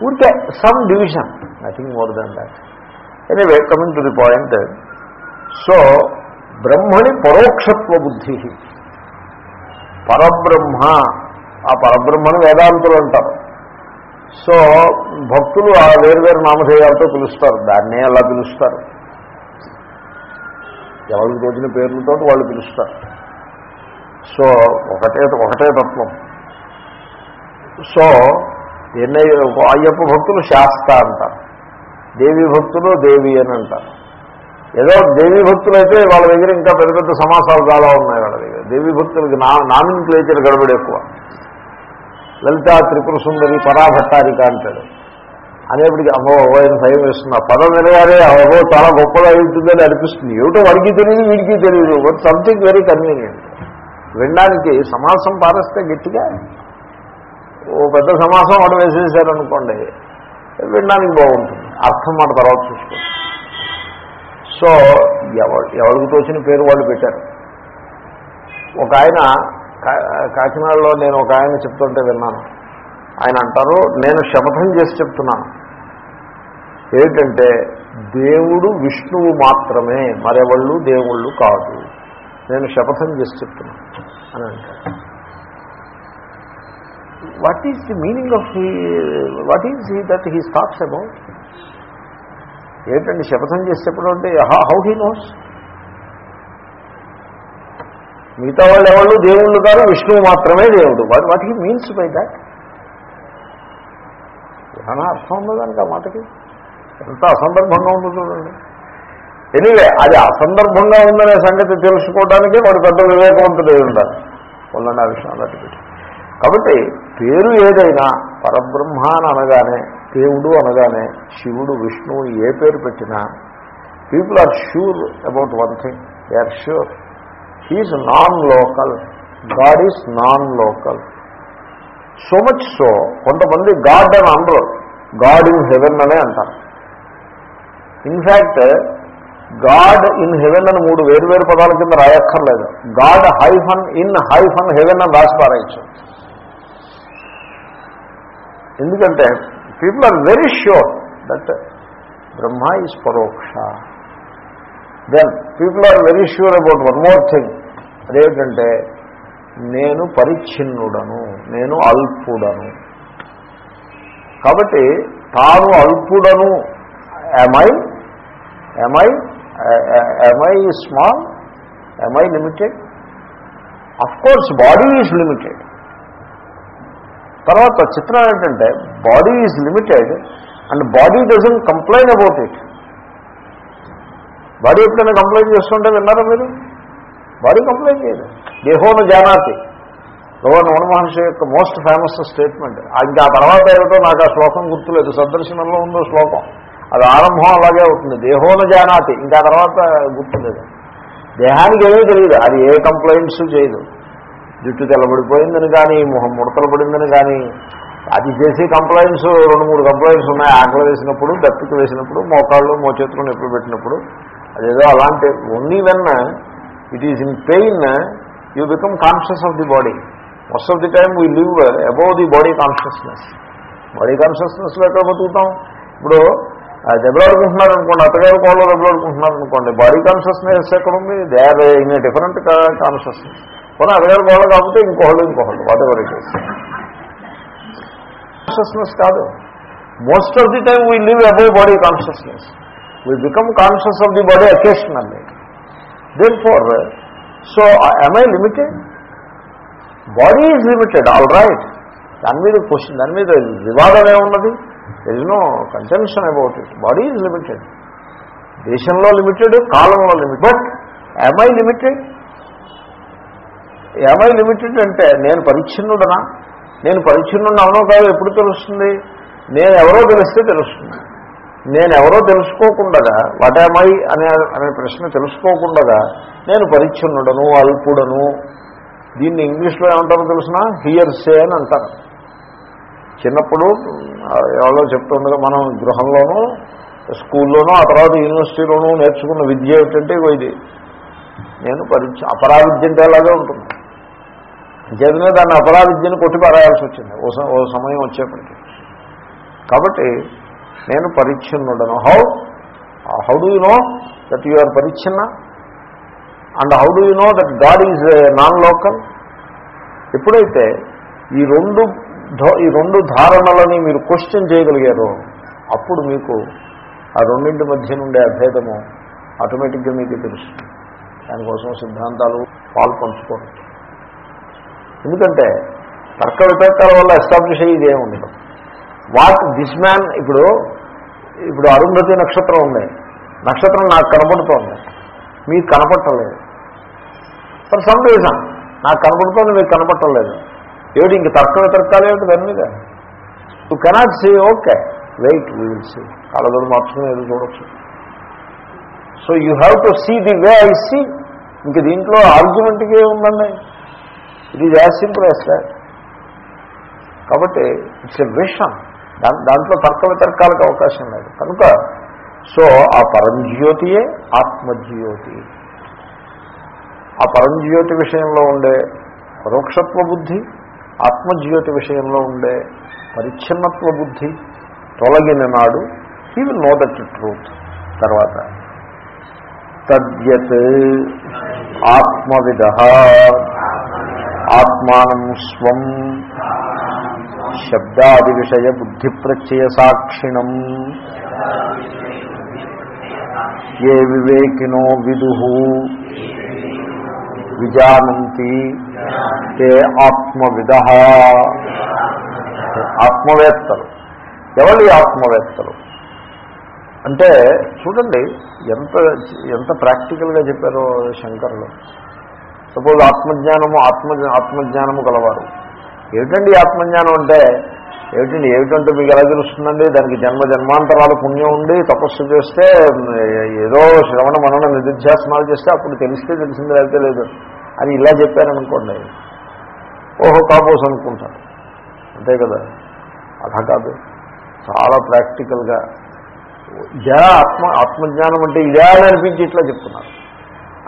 ఊరికే some division nothing more than that. Anyway coming to the point so బ్రహ్మని పరోక్షత్వ బుద్ధి పరబ్రహ్మ. ఆ పరబ్రహ్మను వేదాంతులు అంటారు. సో భక్తులు ఆ వేరువేరు నామధేయాలతో పిలుస్తారు. దాన్నే అలా పిలుస్తారు. ఎవరికి తోచిన పేర్లతో వాళ్ళు పిలుస్తారు. సో ఒకటే ఒకటే తత్వం. సో ఎన్నై అయ్యప్ప భక్తులు శాస్త అంటారు. దేవి భక్తులు దేవి అని అంటారు. ఏదో దేవి భక్తులు అయితే వాళ్ళ దగ్గర ఇంకా పెద్ద పెద్ద సమాసాలు చాలా ఉన్నాయి వాళ్ళ దగ్గర. దేవి భక్తులకి నా నామిన్ క్లేచర్ గడబడి ఎక్కువ. లలిత త్రిపుర సుందరి పరాభట్టారిక అంటాడు. అనేప్పటికీ అమ్మో ఆయన భయం వేస్తుంది ఆ పదం వినగానే అవో చాలా గొప్పగా అవుతుందని అనిపిస్తుంది. ఏమిటో వాడికి తెలియదు వీడికి తెలియదు. బట్ సంథింగ్ వెరీ కన్వీనియంట్ వినడానికి సమాసం పారేస్తే గట్టిగా ఓ పెద్ద సమాసం వాడు వేసేసారనుకోండి వినడానికి బాగుంటుంది. అర్థం మాట తర్వాత చూసుకోండి. సో ఎవరికి తోచిన పేరు వాళ్ళు పెట్టారు. ఒక ఆయన కా- కాకినాడలో నేను ఒక ఆయన చెప్తుంటే విన్నాను. ఆయన అంటారు నేను శపథం చేసి చెప్తున్నాను. ఏమిటంటే దేవుడు విష్ణువు మాత్రమే మరెవళ్ళు దేవుళ్ళు కాదు. నేను శపథం చేసి చెప్తున్నాను. అని అంటారు. What is the meaning of he what is he that he talks about ఏంటండి శపథం చేసి చెప్పడం అంటే హౌ హీ నోస్ మిగతా వాళ్ళు ఎవరు దేవుళ్ళు కాదు విష్ణువు మాత్రమే దేవుడు. వాటి వాటికి మీన్స్ బై దాట్ ఏమైనా అర్థం ఉందో ఆ మాటకి? ఎంత అసందర్భంగా ఉందో చూడండి. ఎనివే అది అసందర్భంగా ఉందనే సంగతి తెలుసుకోవడానికే వాడు పెద్ద వివేకవంతుడు ఉండాలి. ఉంటారు ఆ విషయం అలాంటి కాబట్టి పేరు ఏదైనా పరబ్రహ్మ అని అనగానే దేవుడు అనగానే శివుడు విష్ణువు ఏ పేరు పెట్టినా people are sure about one thing they are sure he is non local God is non local so much so కొంతమంది గాడ్ అని అనరు. గాడ్ ఇన్ హెవెన్ అనే అంటారు. ఇన్ఫ్యాక్ట్ గాడ్ ఇన్ హెవెన్ అని మూడు వేరువేరు పదాల కింద రాయక్కర్లేదు. God hyphen in hyphen heaven అని రాసి పారాయచ్చు. ఎందుకంటే people are very sure that Brahma is పరోక్ష. Then people are very sure about one more thing. అదేంటంటే నేను పరిచ్ఛిన్నుడను నేను అల్పుడను. కాబట్టి తాను అల్పుడను. Am I am I am I small am I limited of course body is limited తర్వాత చిత్రం ఏంటంటే body is limited and body doesn't complain about it body ఎప్పుడైనా కంప్లైంట్ చేస్తుంటే విన్నారా మీరు? బాడీ కంప్లైంట్ చేయదు. దేహోను జానాతి. భగవాన్ రమణ మహర్షి యొక్క మోస్ట్ ఫేమస్ స్టేట్మెంట్ ఇంకా ఆ తర్వాత ఏమిటో నాకు ఆ శ్లోకం గుర్తులేదు. సందర్శనంలో ఉందో శ్లోకం. అది ఆరంభం అలాగే అవుతుంది. దేహోన జానాతి. ఇంకా తర్వాత గుర్తులేదు. దేహానికి ఏమీ తెలియదు. అది ఏ కంప్లైంట్స్ చేయదు. జుట్టు తెల్లబడిపోయిందని కానీ మొహం ముడతలు పడిందని కానీ అది చేసి కంప్లైంట్స్ రెండు మూడు కంప్లైంట్స్ ఉన్నాయి. ఆకలి వేసినప్పుడు దప్పికి వేసినప్పుడు మోకాళ్ళు మోచేతులు నొప్పి పెట్టినప్పుడు అదేదో అలాంటి only when it is in pain you become conscious of the body most of the time we live above the body consciousness body కాన్షియస్నెస్లో ఎక్కడ బతుకుతాం. ఇప్పుడు దెబ్బలాడుకుంటున్నారు అనుకోండి అత్తగారు కోళ్ళు దెబ్బలాడుకుంటున్నారు అనుకోండి బాడీ కాన్షియస్నెస్ ఎక్కడ ఉంది? They are in different consciousness పోనీ అడగారు కోళ్ళు కాకపోతే ఇంకోళ్ళు ఇంకోళ్ళు whatever it is consciousness కాదు. Most of the time we live above body consciousness we become conscious of the body occasionally therefore so am I limited body is limited all right దాని మీద question దాని మీద వివాదం ఏమున్నది there is no contention about it body is limited దేశంలో limited కాలంలో limited but I limited am I limited అంటే నేను పరిచ్ఛిన్నుడనా? నేను పరిచ్ఛిన్నుడు అవునో కాదు ఎప్పుడు తెలుస్తుంది? నేను ఎవరో తెలిస్తే తెలుస్తుంది. నేను ఎవరో తెలుసుకోకుండా వాటేమై అనే అనే ప్రశ్న తెలుసుకోకుండా నేను పరిచ్ఛిన్నుడను అల్పుడను. దీన్ని ఇంగ్లీష్లో ఏమంటారో తెలిసిన? హియర్సే అని అంటారు. చిన్నప్పుడు ఎవరో చెప్తుండగా మనం గృహంలోనూ స్కూల్లోనూ ఆ తర్వాత యూనివర్సిటీలోనూ నేర్చుకున్న విద్య ఏమిటంటే ఇది. నేను పరిచ అపరావిద్య అంటే అలాగే ఉంటుంది. చేతనే దాన్ని అపరావిద్యను కొట్టి పారాయాల్సి వచ్చింది. ఓ ఓ సమయం వచ్చేప్పటికి. కాబట్టి నేను పరిచ్ఛిన్నుడను. How? How do you know that you are పరిచ్ఛిన్న? And how do you know that God is non local ఎప్పుడైతే ఈ రెండు ఈ రెండు ధారణలని మీరు క్వశ్చన్ చేయగలిగారో అప్పుడు మీకు ఆ రెండింటి మధ్య నుండే అభేదము ఆటోమేటిక్గా మీకు తెలుస్తుంది. దానికోసం సిద్ధాంతాలు పాల్పంచుకోవచ్చు ఎందుకంటే తర్క వితర్కాల వల్ల ఎస్టాబ్లిష్ అయ్యేది ఏమి ఉండదు వాట్ దిస్ మ్యాన్ ఇప్పుడు ఇప్పుడు అరుంధతి నక్షత్రం ఉంది. నక్షత్రం నాకు కనపడుతోంది. మీకు కనపట్టలేదు ఫర్ సమ్ రీజన్ నాకు కనపడుతోంది మీకు కనపట్టలేదు ఏమిటి ఇంక తర్క వితర్కాలు ఏమిటి దాని మీద? You cannot see okay wait we will see కళ్ళదోడు మార్చుకుని ఏదో చూడొచ్చు. So you have to see the way I see ఇంక దీంట్లో ఆర్గ్యుమెంట్కి ఏముందండి? It is as simple as that కాబట్టి ఇట్స్ ఎ విషన్ దా దాంట్లో తర్క వితర్కాలకు అవకాశం లేదు. కనుక సో ఆ పరంజ్యోతియే ఆత్మజ్యోతి. ఆ పరంజ్యోతి విషయంలో ఉండే పరోక్షత్వ బుద్ధి ఆత్మజ్యోతి విషయంలో ఉండే పరిచ్ఛిన్నత్వ బుద్ధి తొలగిన నాడు he will know that truth తర్వాత. తద్యత్ ఆత్మవిధ ఆత్మానం స్వం. శబ్దాది విషయ బుద్ధి ప్రత్యయ సాక్షిణం ఏ వివేకినో విదు. విజానంతి. తే ఆత్మవిద. ఆత్మవేత్తలు. ఎవరి ఆత్మవేత్తలు? అంటే చూడండి ఎంత ఎంత ప్రాక్టికల్గా చెప్పారో శంకరులు. సపోజ్ ఆత్మజ్ఞానము ఆత్మ ఆత్మజ్ఞానము కలవారు ఏమిటండి ఆత్మజ్ఞానం అంటే? ఏమిటండి ఏమిటంటే మీకు ఎలా తెలుస్తుందండి? దానికి జన్మ జన్మాంతరాల పుణ్యం ఉండి తపస్సు చేస్తే ఏదో శ్రవణ మనన నిధిధ్యాసనాలు చేస్తే అప్పుడు తెలిస్తే తెలిసింది లేకపోతే లేదు. అని ఇలా చెప్పారనుకోండి. ఓహో కాబోస్ అనుకుంటారు. అంతే కదా? అలా కాదు. చాలా ప్రాక్టికల్గా. ఇదే ఆత్మ ఆత్మజ్ఞానం అంటే ఇదే అని అనిపించి ఇట్లా చెప్తున్నారు.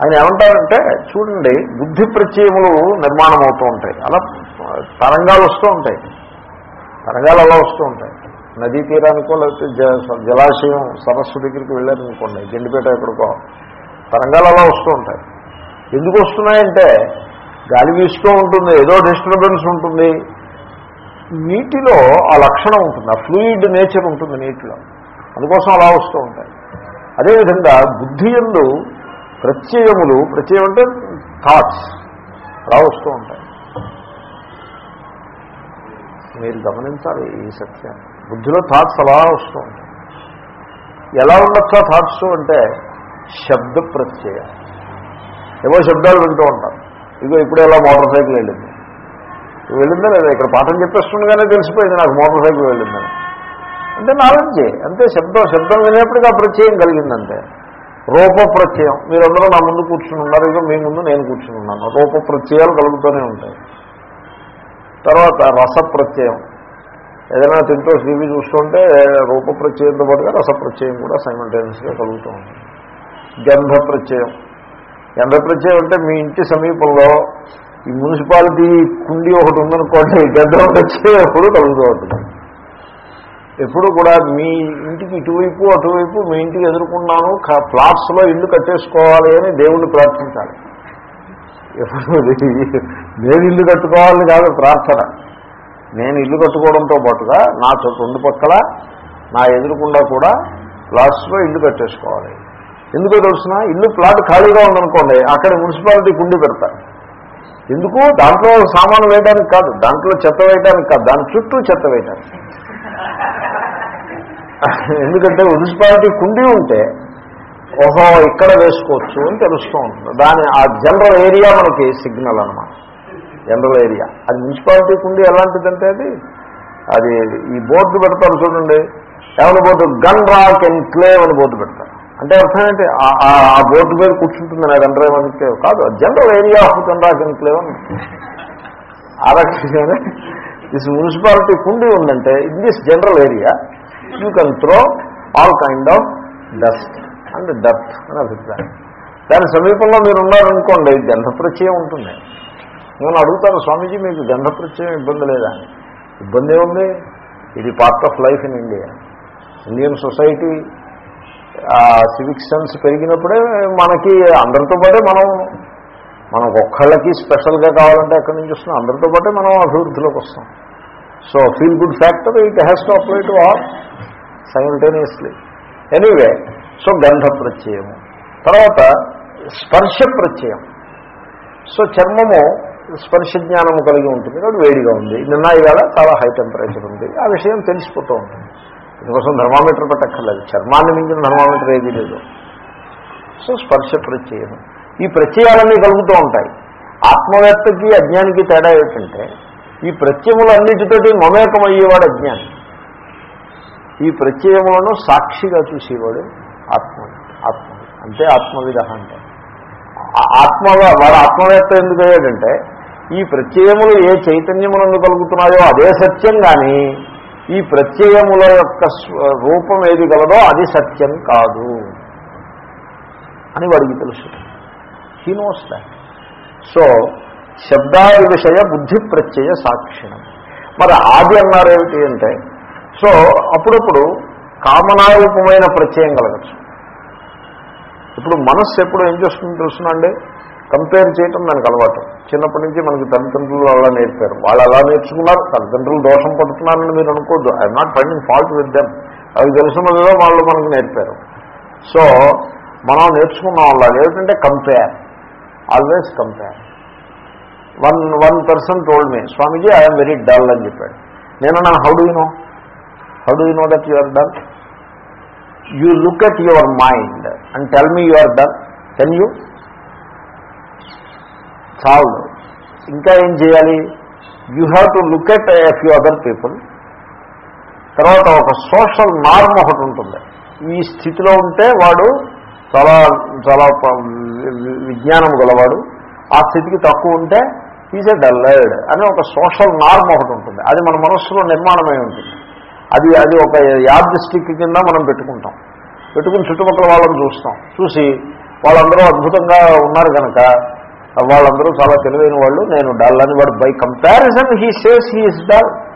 ఆయన ఏమంటారంటే చూడండి బుద్ధి ప్రత్యయములు నిర్మాణం అవుతూ ఉంటాయి. అలా తరంగాలు వస్తూ ఉంటాయి. తరంగాలు అలా వస్తూ ఉంటాయి. నదీ తీరానికో లేకపోతే జ- జలాశయం సరస్సు దగ్గరికి వెళ్ళారనుకోండి గండిపేట ఎక్కడికో తరంగాలు అలా వస్తూ ఉంటాయి. ఎందుకు వస్తున్నాయంటే గాలి వీస్తూ ఉంటుంది ఏదో డిస్టర్బెన్స్ ఉంటుంది. నీటిలో ఆ లక్షణం ఉంటుంది ఆ ఫ్లూయిడ్ నేచర్ ఉంటుంది నీటిలో. అందుకోసం అలా వస్తూ ఉంటాయి. అదేవిధంగా బుద్ధి ఎందు ప్రత్యయములు ప్రత్యయం అంటే థాట్స్ అలా వస్తూ ఉంటాయి. మీరు గమనించాలి ఈ సత్యాన్ని బుద్ధిలో థాట్స్ అలా వస్తూ ఉంటాయి. ఎలా ఉండొచ్చా థాట్స్ అంటే శబ్ద ప్రత్యయం. ఏవో శబ్దాలు వింటూ ఉంటారు ఇగో ఇప్పుడు ఎలా మోటార్ సైకిల్ వెళ్ళింది. వెళ్ళిందా లేదా? ఇక్కడ పాఠం చెప్పేస్తుండగానే తెలిసిపోయింది నాకు మోటార్ సైకిల్ వెళ్ళిందని. అంటే నాలెడ్జే అంతే శబ్దం శబ్దం వినేప్పటికీ ఆ ప్రత్యయం కలిగిందంటే. రూప ప్రత్యయం మీరందరూ నా ముందు కూర్చుని ఉన్నారు ఇక మీ ముందు నేను కూర్చుని ఉన్నాను. రూప ప్రత్యయాలు కలుగుతూనే ఉంటాయి. తర్వాత రస ప్రత్యయం ఏదైనా తింటూ టీవీ చూస్తుంటే రూప ప్రత్యయంతో పాటుగా రస ప్రత్యయం కూడా సైమల్టేనియస్గా కలుగుతూ ఉంటుంది. గంధ ప్రత్యయం గంధ ప్రత్యయం అంటే మీ ఇంటి సమీపంలో ఈ మున్సిపాలిటీ కుండీ ఒకటి ఉందనుకోండి గంధం ప్రత్యయం ఎప్పుడు కలుగుతూ ఉంటుంది. ఎప్పుడు కూడా మీ ఇంటికి ఇటువైపు అటువైపు మీ ఇంటికి ఎదుర్కొన్నాను ఫ్లాట్స్లో ఇల్లు కట్టేసుకోవాలి అని దేవుణ్ణి ప్రార్థించాలి. ఎప్పుడు నేను ఇల్లు కట్టుకోవాలని కాదు ప్రార్థన. నేను ఇల్లు కట్టుకోవడంతో పాటుగా నా చుట్టూ రెండు పక్కల నా ఎదురుకుండా కూడా ప్లాట్స్లో ఇల్లు కట్టేసుకోవాలి. ఎందుకో తెలుసిన? ఇల్లు ప్లాట్ ఖాళీగా ఉందనుకోండి అక్కడ మున్సిపాలిటీ కుండి పెడతారు ఎందుకు? దాంట్లో సామాను వేయడానికి కాదు దాంట్లో చెత్త వేయడానికి కాదు దాని చుట్టూ చెత్త వేయడానికి. ఎందుకంటే మున్సిపాలిటీ కుండి ఉంటే ఓహో ఇక్కడ వేసుకోవచ్చు అని తెలుస్తూ ఉంటుంది. దాని ఆ జనరల్ ఏరియా మనకి సిగ్నల్ అనమాట జనరల్ ఏరియా. అది మున్సిపాలిటీ కుండి ఎలాంటిదంటే అది? అది ఈ బోర్డు పెడతారు చూడండి. ఏమైనా బోర్డు? గన్ రాక్ ఎన్క్లేవ్ క్లేవ్ అని బోర్డు పెడతారు. అంటే అర్థం ఏంటి? ఆ- బోర్డు మీద కూర్చుంటుంది నా గన్ డ్రైవ్ అని కాదు general area of Gun Rock Enclave క్లేవ్ అని. ఆ రకంగానే దిస్ మున్సిపాలిటీ కుండి ఉందంటే in this general area you can throw all kind of dust and dirt అని అభిప్రాయం. దాని సమీపంలో మీరు ఉన్నారనుకోండి గంధ ప్రత్యయం ఉంటుంది. నేను అడుగుతాను స్వామీజీ మీకు గంధ ప్రత్యయం ఇబ్బంది లేదా? ఇబ్బంది ఉంది ఇది part of life in India Indian society civic sense పెరిగినప్పుడే మనకి అందరితో పాటే మనం మనం ఒక్కళ్ళకి స్పెషల్గా కావాలంటే ఎక్కడి నుంచి వస్తున్నాం? అందరితో పాటే మనం అభివృద్ధిలోకి వస్తాం so feel good factor it has to apply to all simultaneously anyway so గంధ ప్రత్యయము తర్వాత స్పర్శ ప్రత్యయం సో చర్మము స్పర్శ జ్ఞానము కలిగి ఉంటుంది. కాబట్టి వేడిగా ఉంది. నిన్న ఇవాళ చాలా హై టెంపరేచర్ ఉంది. ఆ విషయం తెలిసిపోతూ ఉంటుంది. ఇందుకోసం ధర్మామీటర్ పెట్టక్కర్లేదు చర్మాన్ని మించిన ధర్మామీటర్ ఏది లేదు. సో స్పర్శ ప్రత్యయం ఈ ప్రత్యయాలన్నీ కలుగుతూ ఉంటాయి. ఆత్మవేత్తకి అజ్ఞానికి తేడా ఏమిటంటే ఈ ప్రత్యములన్నిటితోటి మమేకమయ్యేవాడు అజ్ఞాని. ఈ ప్రత్యయములను సాక్షిగా చూసేవాడు ఆత్మ ఆత్మ. అంతే ఆత్మవిధ అంటే. ఆత్మగా వాడు ఆత్మవేత్త ఎందుకు అయ్యాడంటే ఈ ప్రత్యయములు ఏ చైతన్యములను కలుగుతున్నాయో అదే సత్యం కానీ ఈ ప్రత్యయముల యొక్క రూపం ఏది గలదో అది సత్యం కాదు అని వాడికి తెలుసు. హీ నోస్ దాట్ సో శబ్దాది విషయ బుద్ధి ప్రత్యయ సాక్షిణం. మరి ఆది అన్నారేమిటి అంటే సో అప్పుడప్పుడు కామనారూపమైన ప్రత్యయం కలగచ్చు. ఇప్పుడు మనస్సు ఎప్పుడు ఏం చేస్తుందో తెలుసునండి కంపేర్ చేయటం దానికి అలవాటు. చిన్నప్పటి నుంచి మనకి తల్లిదండ్రులు అలా నేర్పారు. వాళ్ళు అలా నేర్చుకున్నారు. తల్లిదండ్రులు దోషం పడుతున్నారని మీరు అనుకోద్దు I'm not finding fault with them అవి తెలుసున్నదో వాళ్ళు మనకు నేర్పారు. సో మనం నేర్చుకున్నాం వాళ్ళు ఏమిటంటే compare always compare one one person told me Swamiji I'm very dull అని చెప్పాడు. నేను నా how do you know how do you know that you are dull you look at your mind and tell me you are dull can you solve ఇంకా ఏం చేయాలి? You have to look at a few other people తర్వాత ఒక social norm ఒకటి ఉంటుంది. ఈ స్థితిలో ఉంటే వాడు చాలా చాలా విజ్ఞానం గలవాడు. ఆ స్థితికి తక్కువ ఉంటే ఈజ్ ఎ డల్లర్డ్ అని ఒక సోషల్ నార్మ్ ఒకటి ఉంటుంది. అది మన మనస్సులో నిర్మాణమై ఉంటుంది. అది అది ఒక యాద్ స్టిక్ కింద మనం పెట్టుకుంటాం. పెట్టుకుని చుట్టుపక్కల వాళ్ళని చూస్తాం. చూసి వాళ్ళందరూ అద్భుతంగా ఉన్నారు కనుక వాళ్ళందరూ చాలా తెలివైన వాళ్ళు నేను డల్ అని వాడు by comparison he says he is dull.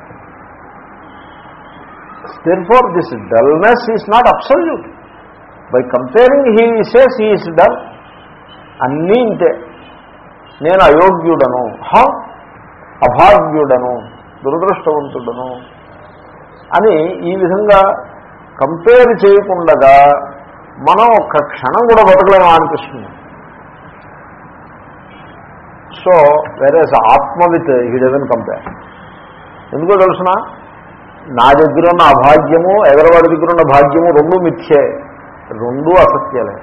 For this dullness is not absolute by comparing he says he is dull అన్నీ ఇంతే. నేను అయోగ్యుడను హ? అభాగ్యుడను దురదృష్టవంతుడను అని ఈ విధంగా కంపేర్ చేయకుండా మనం ఒక్క క్షణం కూడా బతకలేము అనిపిస్తుంది సో వేరే ఆత్మవిత్ హీ డజన్ కంపేర్ ఎందుకో తెలుసిన? నా దగ్గర ఉన్న అభాగ్యము ఎదరవాడి దగ్గర ఉన్న భాగ్యము రెండు మిథ్యే. రెండు అసత్యాలే.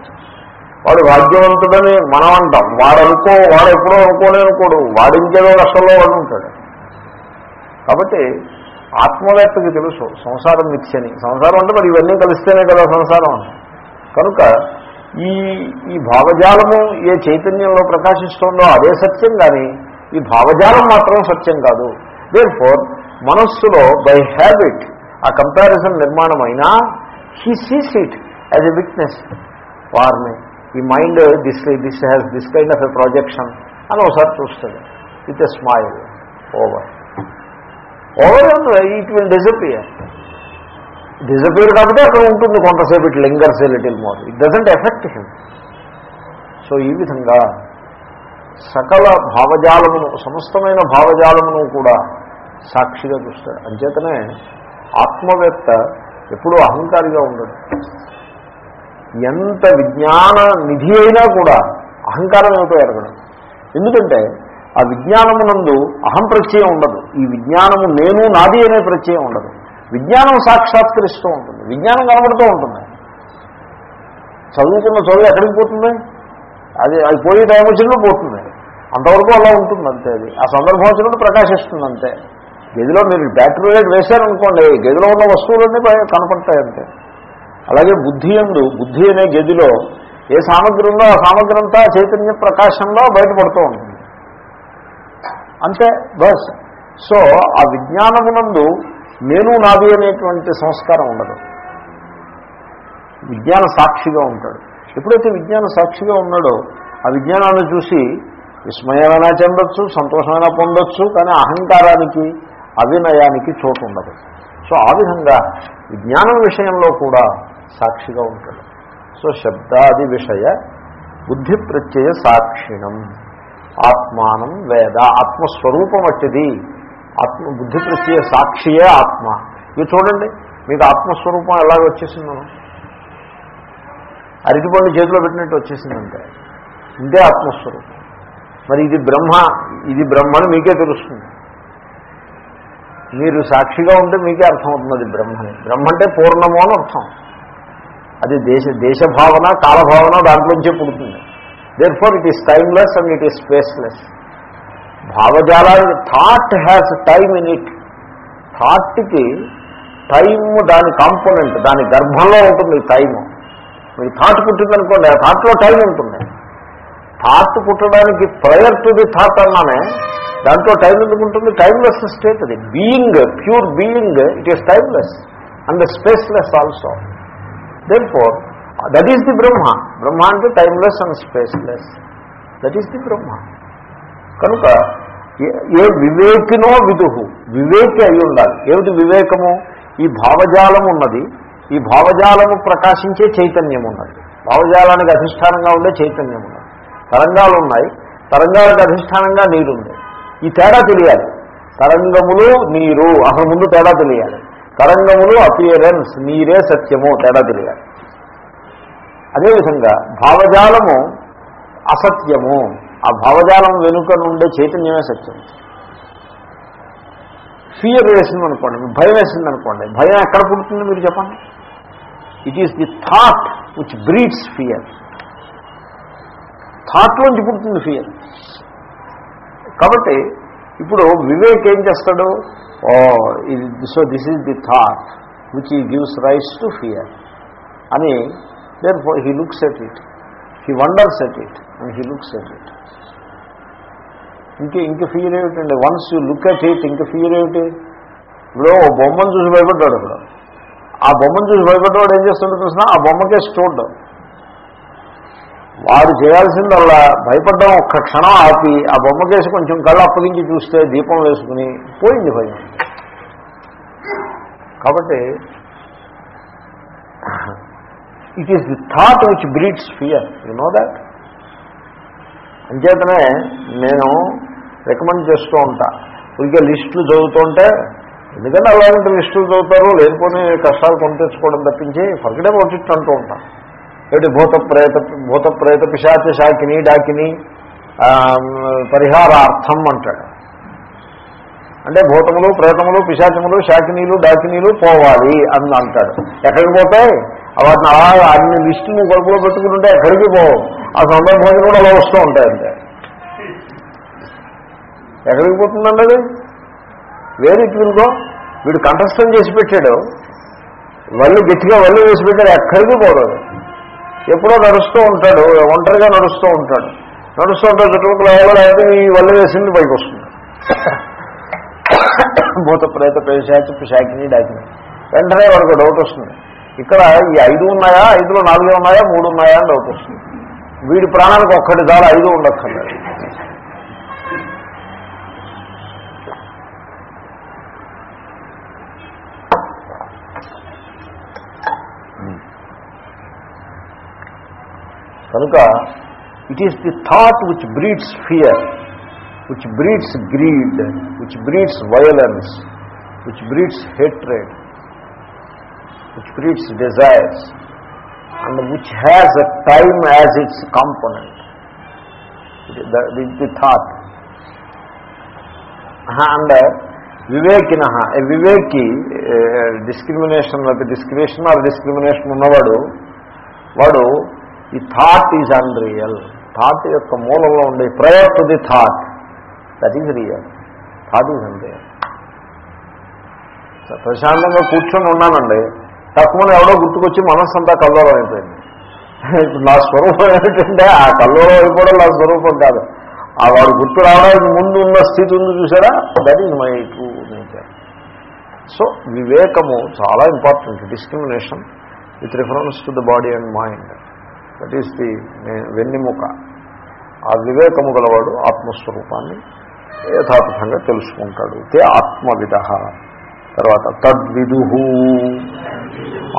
వాడు భాగ్యవంతుడని మనం అంటాం వాడు అనుకో వాడు ఎప్పుడో అనుకోనే అనుకోడు వాడు కష్టంలో వాడు ఉంటాడు కాబట్టి ఆత్మవేత్తకి తెలుసు సంసారం మిథ్యని. సంసారం అంటే మరి ఇవన్నీ కలిస్తేనే కదా సంసారం అని. కనుక ఈ ఈ భావజాలము ఏ చైతన్యంలో ప్రకాశిస్తుందో అదే సత్యం కానీ ఈ భావజాలం మాత్రం సత్యం కాదు. దేర్ ఫోర్ మనస్సులో బై హ్యాబిట్ ఆ కంపారిజన్ నిర్మాణం అయినా he sees it as a witness వారిని ఈ mind this this has this kind of a projection అని ఒకసారి చూస్తుంది with a smile over over it will disappear disappear కాబట్టి అక్కడ ఉంటుంది కొంతసేపు it lingers little more it doesn't affect him so ఈ విధంగా సకల భావజాలమును సమస్తమైన భావజాలమును కూడా సాక్షిగా చూస్తాడు. అంచేతనే ఆత్మవేత్త ఎప్పుడూ అహంకారిగా ఉండడు. ఎంత విజ్ఞాన నిధి అయినా కూడా అహంకారం ఏమిటో ఎరగడం ఎందుకంటే ఆ విజ్ఞానమునందు అహం ప్రత్యయం ఉండదు. ఈ విజ్ఞానము నేను నాది అనే ప్రత్యయం ఉండదు. విజ్ఞానం సాక్షాత్కరిస్తూ ఉంటుంది. విజ్ఞానం కనబడుతూ ఉంటుంది. చదువుకున్న చదువు ఎక్కడికి పోతుంది? అది అది పోయే టైం వచ్చినప్పుడు పోతుంది. అంతవరకు అలా ఉంటుంది అంతే అది. ఆ సందర్భం వచ్చినప్పుడు ప్రకాశిస్తుంది అంతే. గదిలో మీరు బ్యాటరీ లైట్ వేశారనుకోండి గదిలో ఉన్న వస్తువులన్నీ కనపడతాయి అంతే. అలాగే బుద్ధి ఎందు బుద్ధి అనే గదిలో ఏ సామగ్రి ఉందో ఆ సామగ్రి అంతా చైతన్య ప్రకాశంలో బయటపడుతూ ఉంటుంది. అంతే బస్. సో ఆ విజ్ఞానమునందు నేను నాది అనేటువంటి సంస్కారం ఉండదు. విజ్ఞాన సాక్షిగా ఉంటాడు. ఎప్పుడైతే విజ్ఞాన సాక్షిగా ఉన్నాడో ఆ విజ్ఞానాన్ని చూసి విస్మయమైనా చెందొచ్చు సంతోషమైనా పొందొచ్చు కానీ అహంకారానికి అవినయానికి చోటు ఉండదు. సో ఆ విధంగా విజ్ఞానం విషయంలో కూడా సాక్షిగా ఉంటాడు. సో శబ్దాది విషయ బుద్ధి ప్రత్యయ సాక్షిణం. ఆత్మానం వేద. ఆత్మస్వరూపం వచ్చేది. ఆత్మ బుద్ధి ప్రత్యయ సాక్షియే ఆత్మ. ఇవి చూడండి మీకు ఆత్మస్వరూపం ఎలాగ వచ్చేసిందో అరటిపండు చేతిలో పెట్టినట్టు వచ్చేసిందంటే. ఇదే ఆత్మస్వరూపం. మరి ఇది బ్రహ్మ ఇది బ్రహ్మని మీకే తెలుస్తుంది. మీరు సాక్షిగా ఉంటే మీకే అర్థమవుతుంది అది బ్రహ్మని. బ్రహ్మ అంటే పూర్ణము అని అర్థం. అది దేశ దేశభావన కాలభావన దాంట్లోంచే పుడుతుంది. Therefore it is timeless and it is spaceless భావజాలానికి thought has time in it థాట్కి time దాని కాంపోనెంట్ దాని గర్భంలో ఉంటుంది టైము మీకు థాట్ పుట్టిందనుకోండి ఆ థాట్లో టైం ఉంటుంది. థాట్ పుట్టడానికి ప్రయర్ టు ది థాట్ అన్నానే దాంట్లో టైం ఎందుకు ఉంటుంది? టైమ్లెస్ స్టేట్ అది. Being pure being it is timeless and spaceless also therefore that is the Brahma Brahma అంటే timeless and spaceless that is the Brahma కనుక ఏ- ఏ వివేకినో విదుహు వివేకి అయి ఉండాలి. ఏమిటి వివేకము? ఈ భావజాలం ఉన్నది. ఈ భావజాలము ప్రకాశించే చైతన్యం ఉన్నది. భావజాలానికి అధిష్టానంగా ఉండే చైతన్యం ఉన్నది. తరంగాలు ఉన్నాయి. తరంగాలకు అధిష్టానంగా నీరుంది ఈ తేడా తెలియాలి. తరంగములు నీరు. అసలు ముందు తేడా తెలియాలి. తరంగములు అపియరెన్స్ నీరే సత్యము. తేడా తెలియాలి. అదేవిధంగా భావజాలము అసత్యము. ఆ భావజాలం వెనుక నుండే చైతన్యమే సత్యం. ఫియర్ వేసింది అనుకోండి భయం వేసింది అనుకోండి భయం ఎక్కడ పుడుతుంది మీరు చెప్పండి? It is the thought which breeds fear థాట్లోంచి పుడుతుంది ఫియర్ కాబట్టి ఇప్పుడు వివేక్ ఏం చేస్తాడు? ఓ ఇది so this is the thought which ఈ గివ్స్ రైస్ టు ఫియర్ అని therefore he looks at it he wonders at it and he looks at it ఇంక ఇంక ఫియర్ ఏమిటండి? Once you look at it ఇంక ఫియర్ ఏమిటి? ఇప్పుడు ఓ బొమ్మను చూసి భయపడ్డాడు ఇప్పుడు ఆ బొమ్మను చూసి భయపడ్డవాడు ఏం చేస్తుండో తెలిసిన ఆ బొమ్మకే చూడ్డం వాడు చేయాల్సిందల్లా భయపడ్డం ఒక్క క్షణం ఆపి ఆ బొమ్మకేసి కొంచెం కళ్ళు అప్పగించి చూస్తే దీపం వేసుకుని పోయింది భయం. కాబట్టి it is the thought which breeds fear you know that అంచేతనే నేను రికమెండ్ చేస్తూ ఉంటా. ఇంకా లిస్టులు చదువుతుంటే ఎందుకంటే అలాంటి లిస్టులు చదువుతారు లేనిపోని కష్టాలు కొని తెచ్చుకోవడం తప్పించి ఫర్గడే ఇట్ అంటూ ఉంటాను ఏమిటి? భూత ప్రేత భూత ప్రేత పిశాచ శాకిని డాకిని పరిహారార్థం అంటాడు. అంటే భూతములు ప్రేతములు పిశాచములు శాకినీలు డాకినీలు పోవాలి అని అంటాడు. ఎక్కడికి పోతాయి? వాటిని అలా అన్ని లిస్టులు కడుపులో పెట్టుకుంటుంటే ఎక్కడికి పోవు. ఆ సందర్భంగా కూడా అలా వస్తూ ఉంటాయంటే ఎక్కడికి పోతుందండి అది? వేరే ఇట్లుగో వీడు కంఠస్థం చేసి పెట్టాడు. వల్లు గట్టిగా వల్లు వేసి పెట్టాడు. ఎక్కడికి పోదు ఎప్పుడో నడుస్తూ ఉంటాడు. ఒంటరిగా నడుస్తూ ఉంటాడు. నడుస్తూ ఉంటాడు చుట్టుపక్కల ఎవరు ఈ వల్లు వేసింది పైకి వస్తుంది. భూత ప్రేత పేశాచి పిశాకిని డాకిని. వెంటనే వాడికి డౌట్ వస్తుంది. ఇక్కడ ఈ ఐదు ఉన్నాయా ఐదులో నాలుగే ఉన్నాయా మూడు ఉన్నాయా అని డౌట్ వస్తుంది. వీడి ప్రాణాలకు ఒక్కటి దాని ఐదు ఉండక్కర్లేదు కనుక it is the thought which breeds fear which breeds greed which breeds violence which breeds hatred which breeds desires and which has a time as its component the thought and వివేకిన వివేకి discrimination లేకపోతే discrimination or discrimination ఉన్నవాడు వాడు ఈ thought is unreal thought యొక్క మూలంలో ఉండే prior to the thought that is real thought is unreal ప్రశాంతంగా కూర్చొని ఉన్నానండి. తక్కువ ఎవడో గుర్తుకొచ్చి మనస్సు అంతా కల్లోలం అయిపోయింది. నా స్వరూపం ఏమిటంటే ఆ కల్లోలం అయిపోవడం నా స్వరూపం కాదు. ఆ వాడు గుర్తు రావడానికి ముందు ఉన్న స్థితి ఉంది చూసారా? That is my true nature so వివేకము చాలా important discrimination with reference to the body and mind that is the వెన్నెముక. ఆ వివేకము గలవాడు ఆత్మస్వరూపాన్ని యథాతథంగా తెలుసుకుంటాడు. తే ఆత్మవిధ తర్వాత తద్విదు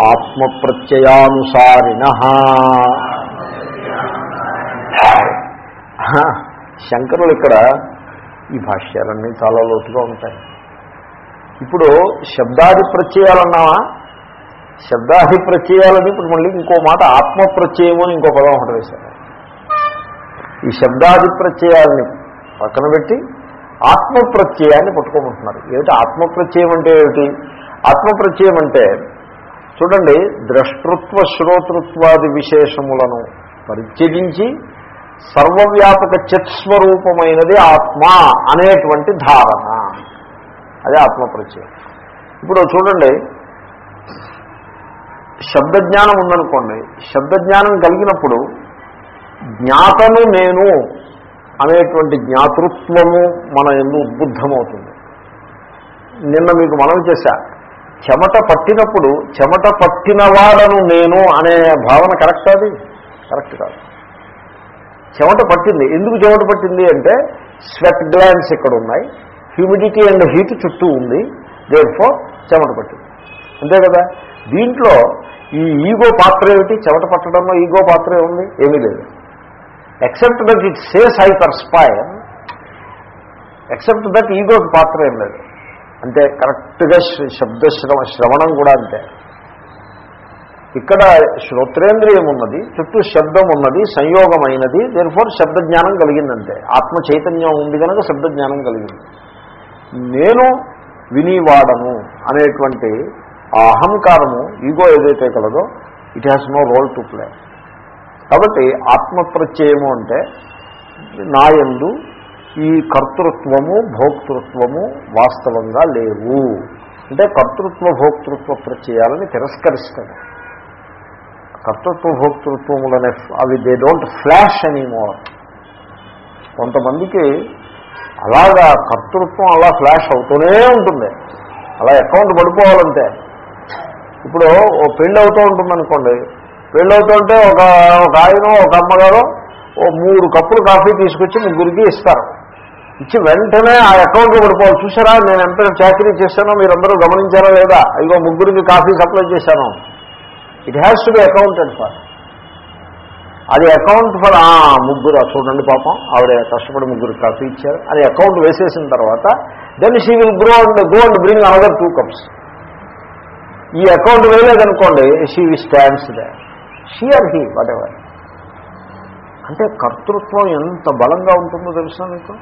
ఆత్మప్రత్యయానుసారిణ. శంకరులు ఇక్కడ ఈ భాష్యాలన్నీ చాలా లోతుగా ఉంటాయి. ఇప్పుడు శబ్దాది ప్రత్యయాలన్నావా శబ్దాది ప్రత్యయాలని ఇప్పుడు మళ్ళీ ఇంకో మాట ఆత్మ ప్రత్యయము అని ఇంకో పదం ఒకటి వేశారు. ఈ శబ్దాది ప్రత్యయాలని పక్కన పెట్టి ఆత్మప్రత్యయాన్ని పట్టుకోమంటున్నారు. ఏమిటి ఆత్మప్రత్యయం అంటే ఏమిటి? ఆత్మప్రత్యయం అంటే చూడండి ద్రష్టృత్వ శ్రోతృత్వాది విశేషములను పరిత్యజించి సర్వవ్యాపక చిత్స్వరూపమైనది ఆత్మ అనేటువంటి ధారణ. అదే ఆత్మప్రత్యయం. ఇప్పుడు చూడండి శబ్దజ్ఞానం ఉందనుకోండి. శబ్దజ్ఞానం కలిగినప్పుడు జ్ఞాతను నేను అనేటువంటి జ్ఞాతృత్వము మన ఎందు ఉద్బుద్ధమవుతుంది. నిన్న మీకు మనం చేశా. చెమట పట్టినప్పుడు చెమట పట్టినవాడను నేను అనే భావన కరెక్ట్ అది? కరెక్ట్ కాదు. చెమట పట్టింది. ఎందుకు చెమట పట్టింది అంటే స్వెట్ గ్లాండ్స్ ఇక్కడ ఉన్నాయి హ్యూమిడిటీ అండ్ హీట్ చుట్టూ ఉంది. దేర్ఫో చెమట పట్టింది. అంతే కదా? దీంట్లో ఈ ఈగో పాత్ర ఏమిటి? చెమట పట్టడంలో ఈగో పాత్ర ఏముంది? ఏమీ లేదు. Except that it says I perspire except that ఈగోకి పాత్ర ఏం లేదు. అంటే కరెక్ట్గా శబ్ద శ్రవ శ్రవణం కూడా అంతే. ఇక్కడ శ్రోత్రేంద్రియం ఉన్నది చుట్టూ శబ్దం ఉన్నది సంయోగమైనది దేనిఫోర్ శబ్ద జ్ఞానం కలిగిందంటే ఆత్మ చైతన్యం ఉంది కనుక శబ్ద జ్ఞానం కలిగింది. నేను వినివాడను అనేటువంటి ఆ అహంకారము ఈగో ఏదైతే కలదో it has no role to play కాబట్టి ఆత్మప్రత్యయము అంటే నాయందు ఈ కర్తృత్వము భోక్తృత్వము వాస్తవంగా లేవు. అంటే కర్తృత్వ భోక్తృత్వ ప్రత్యయాలని తిరస్కరిస్తాడు కర్తృత్వ భోక్తృత్వములనే అవి దే డోంట్ ఫ్లాష్ ఎనీమోర్ కొంతమందికి అలాగా కర్తృత్వం అలా ఫ్లాష్ అవుతూనే ఉంటుంది. అలా అకౌంట్ పడిపోవాలంటే. ఇప్పుడు ఓ పెళ్ళి అవుతూ ఉంటుందనుకోండి పెళ్ళవుతుంటే ఒక ఒక ఆయన ఒక అమ్మగారు ఓ మూడు కప్పులు కాఫీ తీసుకొచ్చి ముగ్గురికి ఇస్తారు. ఇచ్చి వెంటనే ఆ అకౌంట్లో పడిపోవాలి. చూసారా నేను ఎంత చాకరీ చేశానో మీరందరూ గమనించారా లేదా? ఇదిగో ముగ్గురికి కాఫీ సప్లై చేశాను. It has to be accounted for అది అకౌంట్ ఫర్ ఆ ముగ్గురు చూడండి పాపం ఆవిడ కష్టపడి ముగ్గురు కాఫీ ఇచ్చారు. అది అకౌంట్ వేసేసిన తర్వాత then she will grow and go and bring another two cups ఈ అకౌంట్ వేయలేదనుకోండి she we stands that she or he whatever అంటే కర్తృత్వం ఎంత బలంగా ఉంటుందో తెలుసా మీకు?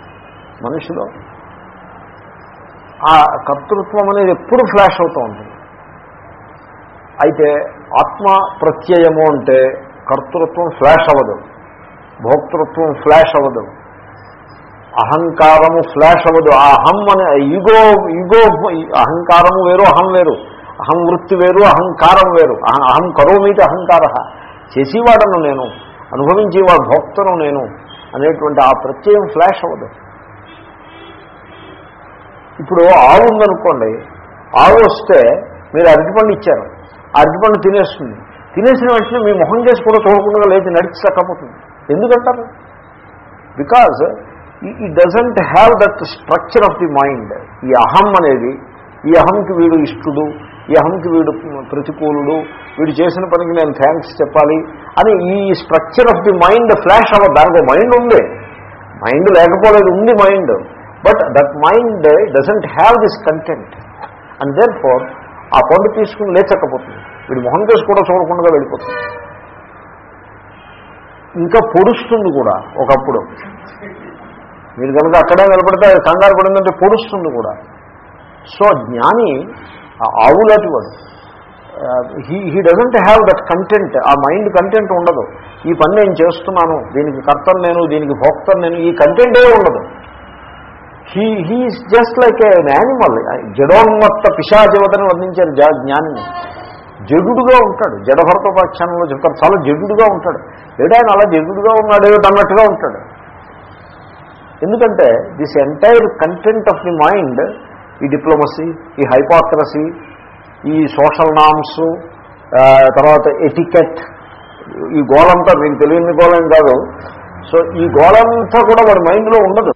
మనిషిలో. ఆ కర్తృత్వం అనేది ఎప్పుడు ఫ్లాష్ అవుతూ ఉంటుంది. అయితే ఆత్మ ప్రత్యయము అంటే కర్తృత్వం ఫ్లాష్ అవ్వదు. భోక్తృత్వం ఫ్లాష్ అవ్వదు. అహంకారము ఫ్లాష్ అవ్వదు. ఆ అహం అనే ఈగో ఈగో అహంకారము వేరు అహం వేరు. అహం వృత్తి వేరు అహంకారం వేరు. అహం అహం అహంకార. చేసేవాడను నేను అనుభవించేవాడు భోక్తను నేను అనేటువంటి ఆ ప్రత్యయం ఫ్లాష్ అవ్వదు. ఇప్పుడు ఆవు ఉందనుకోండి ఆవు వస్తే మీరు అరటిపండు ఇచ్చారు. ఆ అరటిపండు తినేస్తుంది. తినేసిన వెంటనే మీ మొహం చేసి కూడా చూడకుండా లేచి నడిచి చక్కపోతుంది ఎందుకంటారు? Because he doesn't have that structure of the mind ఈ అహం అనేది ఈ అహంకి వీడు ఇష్టుడు ఈ అహంకి వీడు ప్రతికూలుడు వీడు చేసిన పనికి నేను థ్యాంక్స్ చెప్పాలి అని ఈ structure of the mind flash అవ్వదు దానికి మైండ్ ఉంది. మైండ్ లేకపోలేదు ఉంది mind but that mind doesn't have this content and therefore ఆ పండు తీసుకుని లేచక్కపోతుంది వీడి మొహం కేసు కూడా చూడకుండా వెళ్ళిపోతుంది. ఇంకా పొడుస్తుంది కూడా ఒకప్పుడు. మీరు కనుక అక్కడే నిలబడితే కంగారు పడిందంటే పొడుస్తుంది కూడా. సో జ్ఞాని ఆవులాంటి వాడు. He he doesn't have that content ఆ మైండ్ కంటెంట్ ఉండదు. ఈ పని నేను చేస్తున్నాను దీనికి కర్తను నేను దీనికి భోక్తను నేను ఈ కంటెంటే ఉండదు. He he is just like an animal జడోన్మత్త పిశాజవతని వర్ణించారు జా జ్ఞానిని. జడుడుగా ఉంటాడు. జడభరతోపాఖ్యానంలో చెప్తారు. చాలా జడుడుగా ఉంటాడు. ఏడాయన అలా జగుడుగా ఉన్నాడు అన్నట్టుగా ఉంటాడు. ఎందుకంటే this entire content of the mind ఈ డిప్లొమసీ ఈ హైపాక్రసీ ఈ సోషల్ నామ్స్ తర్వాత ఎటికెట్ ఈ గోలంతా మీకు తెలియని గోళం కాదు. సో ఈ గోళంతా కూడా వాడి మైండ్లో ఉండదు.